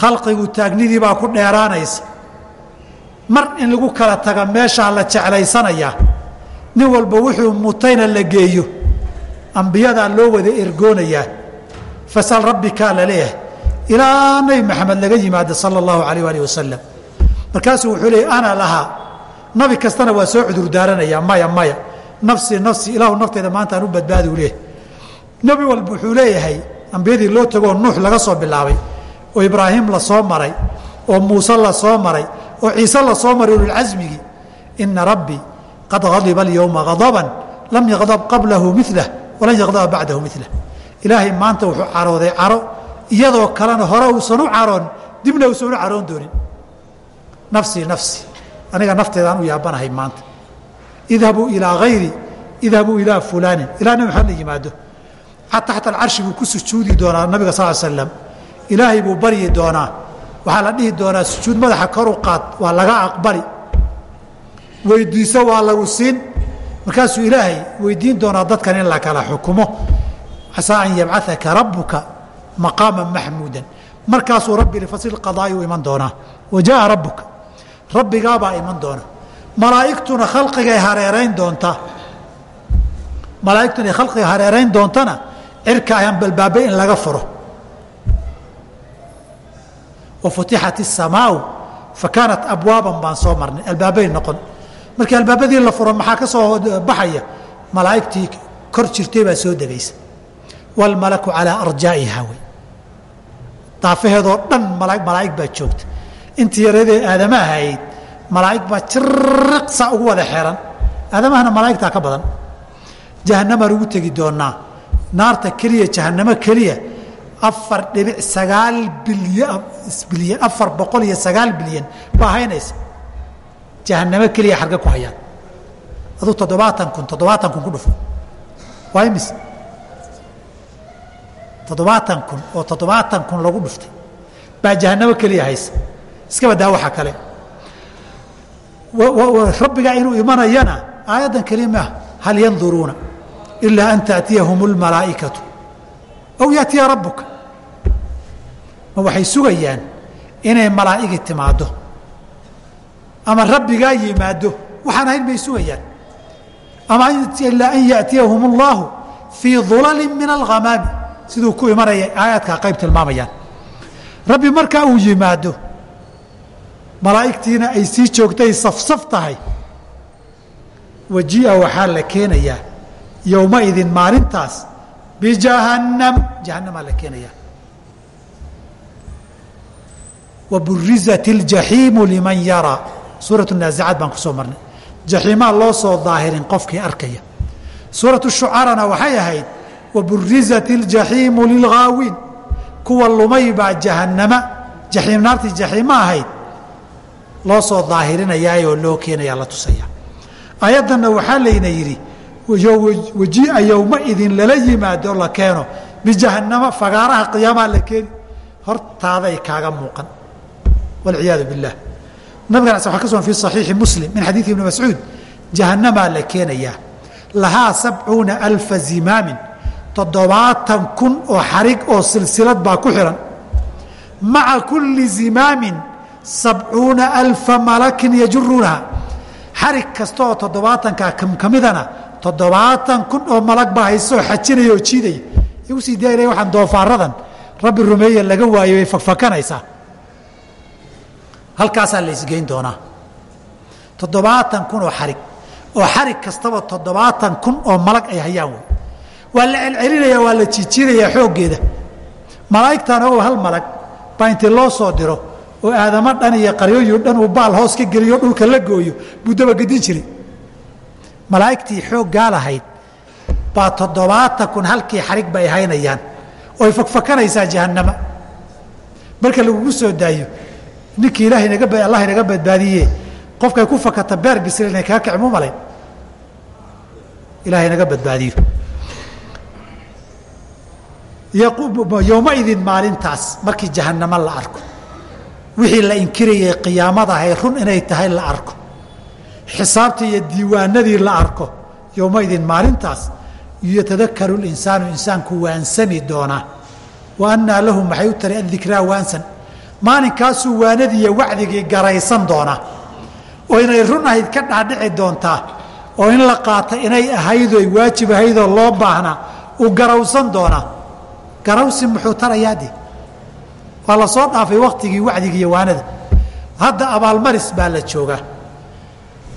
khalqigu taagnidii baa ku dheeraanaysa mar in lagu kala taga meeshaa la jeclaysanayaa nin walba wuxuu mutayna la geeyo ambiyadaa loo wada ergoonayaa fasal rabbikaa la leeyahay ilaa nebi maxamed laga yimaado sala allahu alayh alih wasalam markaasuu wuxuu leeyay ana lahaa nabi kastana waa soo cudurdaaranayaa maya maya. Nafsii nafsii ilaahu nafteeda maanta aan u badbaadi u leeyahay nebi walba wuxuu leeyahay ambiyadii loo tagoo nuux laga soo bilaabay oo ibraahim la soo maray oo muuse la soo maray oo ciise la soo maray ululcasmigii ina rabbii qad hadiba alyowma hadaban lam yaqdab qablahu milah walan yaqdaba bacdahu milah ilaahay maanta wuxuu carooday caro iyadoo kalena hore uusan u caroon dibna uusan u caroon doonin. Nafsii nafsi aniga nafteedaan u yaabanahay maanta. Idhabuu ilaa hayri idhabuu ilaa fulaanin. Ilaa nabi maxamed la yimaado. Taxta alcarshi buu ku sujuudi doonaa nabiga sal slam ilaahay buu baryi doonaa. Waxaa la dhihi doonaa sujuud madaxa kor u qaad waa laga aqbali. Weydiiso waa lagu siin. Markaasuu ilaahay weydiin doonaa dadkan in la kala xukumo. Casaa an yabcaaka rabuka maqaama maxmuudan. Markaasuu rabbi lifasl qadaa'i u iman doonaa. Wa jaaa rabbuka rabbigaabaa iman doona. Malaaigtuna khalqigay hareerayn doontaa malaaigtuna khalqiga hareerayn doontana cirka ayaan balbaabay in laga furo. Wafutixat isamaau fa abwaaban baan soo marnay. Albaabay noqon. Markii albaabadii la furo maxaa ka soo baxaya? Malaa'igtii kor jirtay baa soo degaysa. Waalmalaku calaa arjaa'ihaa wey daafaheedoo dhan malaa'ig baa joogta intii yaradee aadama ahayd malaa'ig baa jiriqsa ugu wada xeran aadamahana malaa'igtaa ka badan. Jahannamaan ugu tegi doonaa naarta keliya jahannamo keliya afar dhibic sagaal bilyan afar boqol iyo sagaal bilyan baa haynaysa. Jahannamo keliya xarga ku hayaan. Aduu toddobaatan kun toddobaatan kun ku dhufo. Waa imis toddobaatan kun oo toddobaatan kun lagu dhuftay. Baa jahannamo keliya haysa iska badaa waxa kale rabbigaa inuu imanayana aayaddan keliya maaha hal yanduruuna ilaa an taأtiyahum اlmalaa'ikatu aw yaأtiya rabuka ma waxay sugayaan inay malaa'igi timaaddo ama rabbigaa yimaado waxaan ahayn bay sugayaan ama ilaa an yaأtiyahum اllahu fii dulali min alghamaami siduu ku imanaya aayaadkaa qayb tilmaamayaan rabbi markaa uu yimaado malaa'igtiina ay sii joogtay safsaf tahay. Waji'a waxaa la keenayaa yowmaidin maalintaas. Bijahannam jahannamaa la keenayaa. Waburizat اljaxiimu liman yaraa suuratu naazicaad baan ku marnay. Jaxiimaa loo soo daahirin qofkii arkaya. Suuratu shucarana waxay ahayd waburizat اljaxiimu lilghaawiin kuwa lumay baa jahannama. Jaxiim naartii ahayd loo soo daahirinayaayoo loo keenayaa la tusaya. Ayaddanna waxaa layna yidhi wajii'a yowmaidin lala yimaado la keeno bijahannama fagaaraha qiyaamaa la keeni. Hortaaday kaaga muuqan. Walciyaadu biاllah nabigan waa ka sugan fi صaxiixi muslim min xadiidi ibni mascuud jahannamaa la keenayaa. Lahaa sabcuuna alfa zimaamin toddobaatan kun oo xarig oo silsilad baa ku xihan maca kulli zimaamin sabcuuna alfa malakin yajuruunaha xarig kasta oo toddobaatankaa ka midana toddobaatan kun oo malag baa haysoo xajinaya oo jiidaya igu sii daaya waxaan doofaaradan rabbi rumeeye laga waayo way fakfakanaysaa halkaasaa la isgeyn doonaa. Toddobaatan kun oo xarig. Oo xarig kastaba toddobaatan kun oo malag ay hayaan wey. Waa la celcelinaya waa la jiijiidayaa xooggeeda. Malaa'igtan oo hal malag baa intii loo soo diro oo aadamo dhan iyo qaryooyu dhan uu baal hoos ka geliyo dhulka la gooyo buu dabagedin jiray. Malaa'igtii xooggaa lahayd baa toddobaatan kun halkii xarig bay haynayaan. Oy fakfakanaysaa jahannama. Marka lagugu soo daayo ninkii ilaahay naga allah inaga badbaadiye qofkay ku fakata beer bisil inay kaa kici mu malayn ilahay naga badbaadiyo. Yowmaidin maalintaas markii jahannamo la arko wixii la inkirayay qiyaamada ahay run inay tahay la arko. Xisaabtii iyo diiwaanadii la arko yowmaidin maalintaas yatadakaru linsaanu insaanku waansami doonaa wa lahu maxay u taray? Adikraa waansan. Maalinkaasuu waanadii iyo wacdigii garaysan doonaa oo inay run ahayd ka dhaadhici doontaa oo in la qaata inay ahaydoy waajib ahaydoo loo baahnaa uu garawsan doonaa garawsi muxuu tarayaade waa la soo dhaafay waktigii wacdigii iyo waanada. Hadda abaalmaris baa la joogaa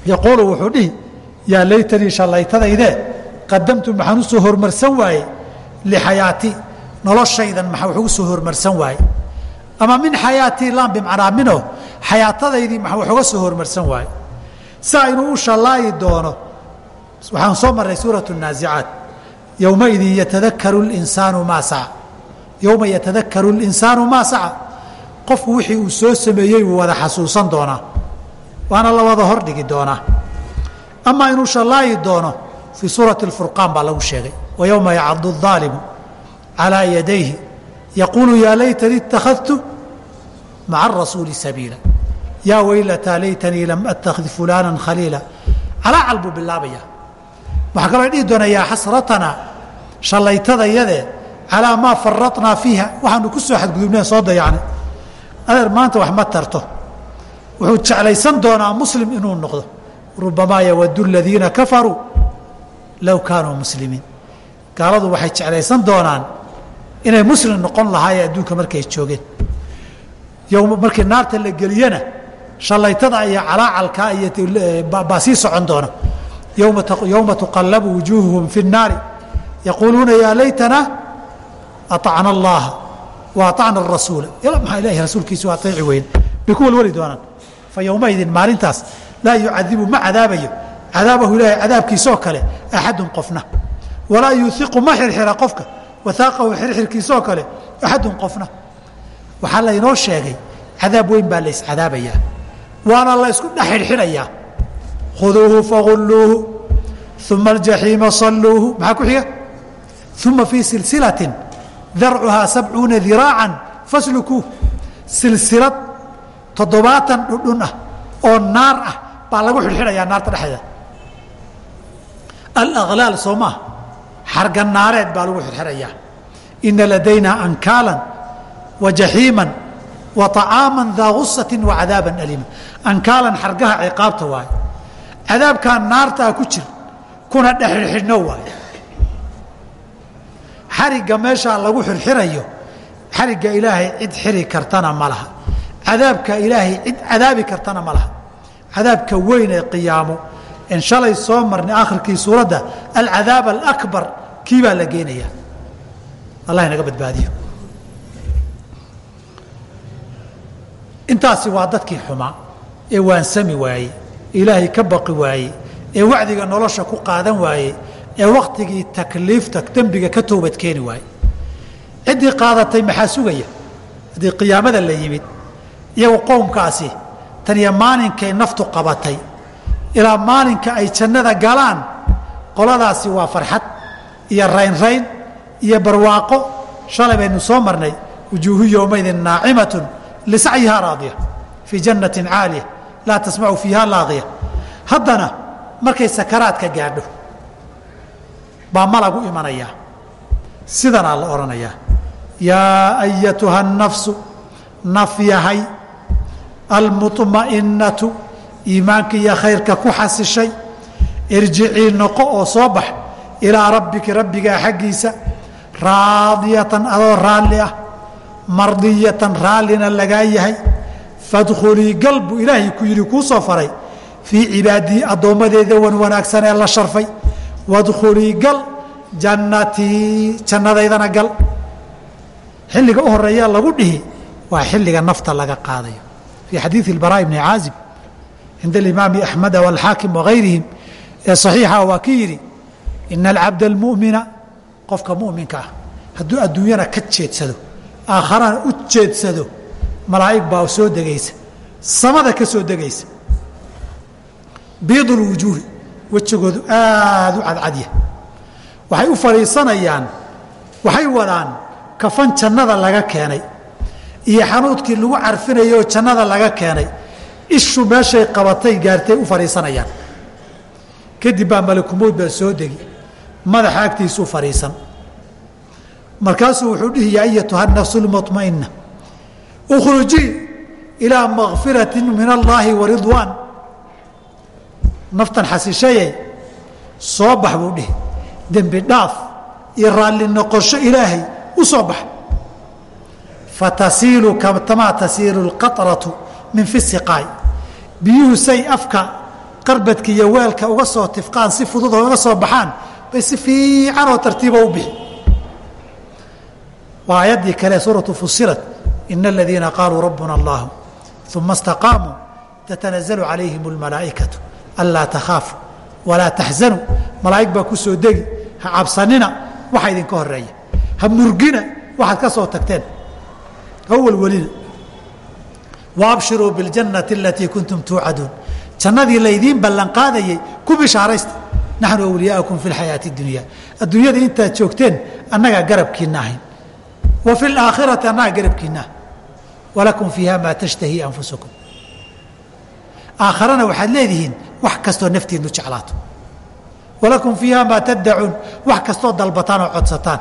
yaquulu wuxuu dhihi yaa laytanii shallaytadaydee qadamtu maxaan u hormarsan waaye lixayaati noloshaydan maxaa wax ugu hormarsan waaye ama min xayaatii laan bimacnaa mino xayaatadaydii maxaa wax uga soo hormarsan waaye saa inuu u shallaayi doono waxaan soo marray suuratu naasicaat yowmaidin yatadakaru linsaanu maa saca yowma yatadakaru linsaanu maa saca. Qofku wixii uu soo sameeyey buu wada xasuusan doonaa. Waana la wada hordhigi doonaa. Amaa inuu shallaayi doono fii suurati alfurqaan baa lagu sheegay. Wa yacadu aalimu calaa yadayhi. Yaquulu yaa laytanii ittakhadtu maca arasuuli sabiila. Yaa weylataa laytanii lam attakhid fulaana khaliila. Calaacal buu bilaabaya. Waxaa kaloo dhihi doona yaa xasratana shallaytadayadee calaa maa faratnaa fiiha? Waxaanu ku soo soo dayacnay adeer maanta wax ma tarto. Wuxuu jeclaysan doonaa muslim inuu noqdo. Rubamaa yawadu aladiina kafaruu low kaanuu muslimiin. Gaaladu waxay jeclaysan doonaan inay muslim noqon lahaayeen adduunka markay joogeen. Markii naarta la geliyana shallaytada iyo calaacalkaa iyo baa sii socon doona. Yowma tuqallabu wujuuhuhum fi الnaari yaquuluuna yaa laytana aacna allaha wa aacna arasuula maxaa rasuulkiisu aeeci weyne bay ku walwali doonaan fa yowmaidin maalintaas laa yucadibu ma cadaabayo cadaabahu ilaahay cadaabkiisoo kale axadun qofna walaa yuuiqu ma xirxira qofka wahaaqahu xirxirkiisoo kale axadun qofna waxaa laynoo sheegay cadaab weyn baa layscadaabayaa waana laysku dhex xirxidhayaa khuduuhu fagulluuhu uma aljaxiima saluuhu maxaa ku xiga uma fii silsilatin darcuhaa sabcuuna diraacan faslukuuh silsilad toddobaatan dhudhun ah oo naar ah baa lagu xidhxidhayaa naarta dhexdeeda alaglaal soo maaha xarga naareed baa lagu xidxidhayaa ina ladaynaa ankaalan wa jaxiiman wa طacaama daa gusati wa cadaaban aliima ankaalan xargaha ciqaabta waaye cadaabkaa naartaa ku jir kuna dhexxidhxidhno waaye xarigga meeshaa lagu xirxirayo xarigga ilaahay cid xiri kartana ma laha. Cadaabka ilaahay cid cadaabi kartana ma laha. Cadaabka weyn ee qiyaamo. En shalay soo marnay akhirkii suuradda alcadaab alakbar kii baa la geenaya? Allah inaga badbaadiyo. Intaasi waa dadkii xumaa ee waansami waaye ilaahay ka baqi waaye ee wacdiga nolosha ku qaadan waaye ee wakhtigii takliifta dembiga ka toobad keeni waaye ciddii qaadatay maxaa sugaya? Haddii qiyaamada la yimid iyagu qowmkaasi tan iyo maalinkay naftu qabatay ilaa maalinka ay jannada galaan qoladaasi waa farxad iyo raynrayn iyo barwaaqo. Shalay baynu soo marnay wujuuhu yowmaydin naacimatun lisacyihaa raadiya fii jannatin caaliya laa tasmacu fiiha laaqiya haddana markay sakaraadka gaadho baa malagu imanayaa sidanaa la odhanayaa yaa ayatuha الnafsu naf yahay almuطmaئinatu iimaanka iyo khayrka ku xasishay irjicii noqo oo soo bax ilaa rabbiki rabbigaa xaggiisa raadiyatan adoo raalli ah mardiyatan raallina lagaa yahay fadkhulii gal buu ilaahay ku yidhi kuu soo faray fii cibaadii addoommadeeda wan wanaagsan ee la sharfay wadkhulii gal jannatii jannadaydana gal. Xilliga u horreeya lagu dhihi waa xilliga nafta laga qaadayo. Fii xadiidi اbaraa bni caazib cinda alimaami axmeda wاlxaakim wagayrihim ee saxiixa waa kii yidhi ina alcabda almu'mina qofka mu'minka ah hadduu adduunyana ka jeedsado aakharana u jeedsado malaa'ig baa soo degaysa samada ka soo degaysa lwujuuhi wejigoodu aada u cadcadya waxay u fadhiisanayaan waxay wadaan kafan jannada laga keenay iyo xanuudkii lagu carfinayay oo jannada laga keenay. Ishu meeshay qabatay gaartay u fadhiisanayaan kadib baa malakumowd baa soo degi madaxa agtiisuu fadhiisan markaasuu wuxuu dhihi ayatuha nafsu lmuطmaئina ukhrujii ilaa makfirati min allaahi wa ridwaan naftan xasishaye soo bax buu dhihi. Dembi dhaaf iyo raalli noqosho ilaahay u bax. Fatasiilu katamaa tasiilu lqatratu min fi siqaay. Biyuhu say afka qarbadka iyo weelka uga soo tifqaan si fudud oo uga soo baxaan bay si fiican oo tartiiba u bixi. Waa aayaddii kale suuratu fusilat ina aladiina qaaluu rabbuna allah uma istaqaamuu tatanazalu calayhim اlmalaa'ikatu anlaa takhaafu walaa taxzanuu malaa'ig baa ku soo degi ha cabsanina waxa idinka horeeya ha murgina waxaad ka soo tagteen ha welwelina waabshiruu biاljannati alatii kuntum tuucaduun jannadii laydiin ballanqaadayey ku bishaaraysta naxnu awliyaakum fi اlxayaati اdunya adduunyada intaad joogteen annagaa garabkiina ahayn wa fi اlaakhirati annagaa garabkiinaa walakum fiiha maa tashtahii anfusakum aakharana waxaad leedihiin wax kastoo naftiinu jeclaato. Walakum fiiha maa taddacuun wax kastoo dalbataan oo codsataan.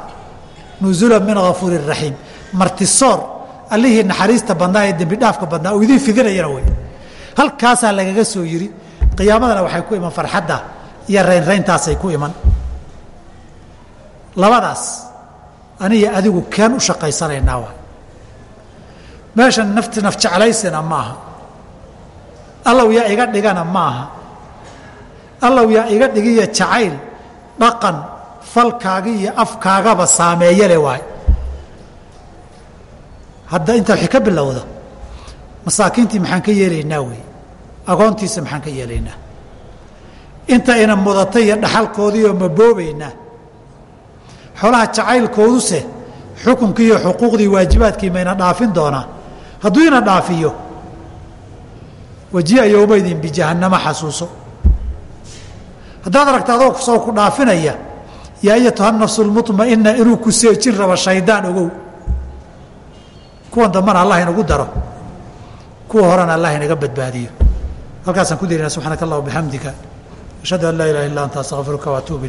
Nuzula min gafuuri raxiim martisoor allihii naxariista badnaa ee dembi dhaafka badnaa oo idiin fidinayana wey halkaasaa lagaga soo yidhi qiyaamadana waxay ku iman farxadda iyo raynrayntaasay ku iman. Labadaas aniga adigu keen u shaqaysanaynaa waa meeshan nafti naf jeclaysina maaha allow yaa iga dhigana maaha. Allow yaa iga dhigiyo jacayl dhaqan falkaaga iyo afkaagaba saameeyale waay hadda inta waxay ka bilowda masaakiintii maxaan ka yeelaynaa wey agoontiisa maxaan ka yeelaynaa. Inta ina mudatay iyo dhaxalkoodiioo ma boobaynaa. Xoolaha jacaylkooduse xukunkii iyo xuquuqdii waajibaadkii mayna dhaafin doonaa. Hadduu ina dhaafiyo wajii'a yowmaydin bijahannama xasuuso. Haddaad aragta adoo soo ku dhaafinaya yaa ayatuha nafsu lmuطma'ina inuu ku seejin rabo shaydaan ogow. Kuwan dambana allah inagu daro. Kuwa horena allah inaga badbaadiyo. Halkaasaan ku dirina subxaanaka allah bixamdika ashhadu an laa ilaha illa anta astaqfiruka waatuub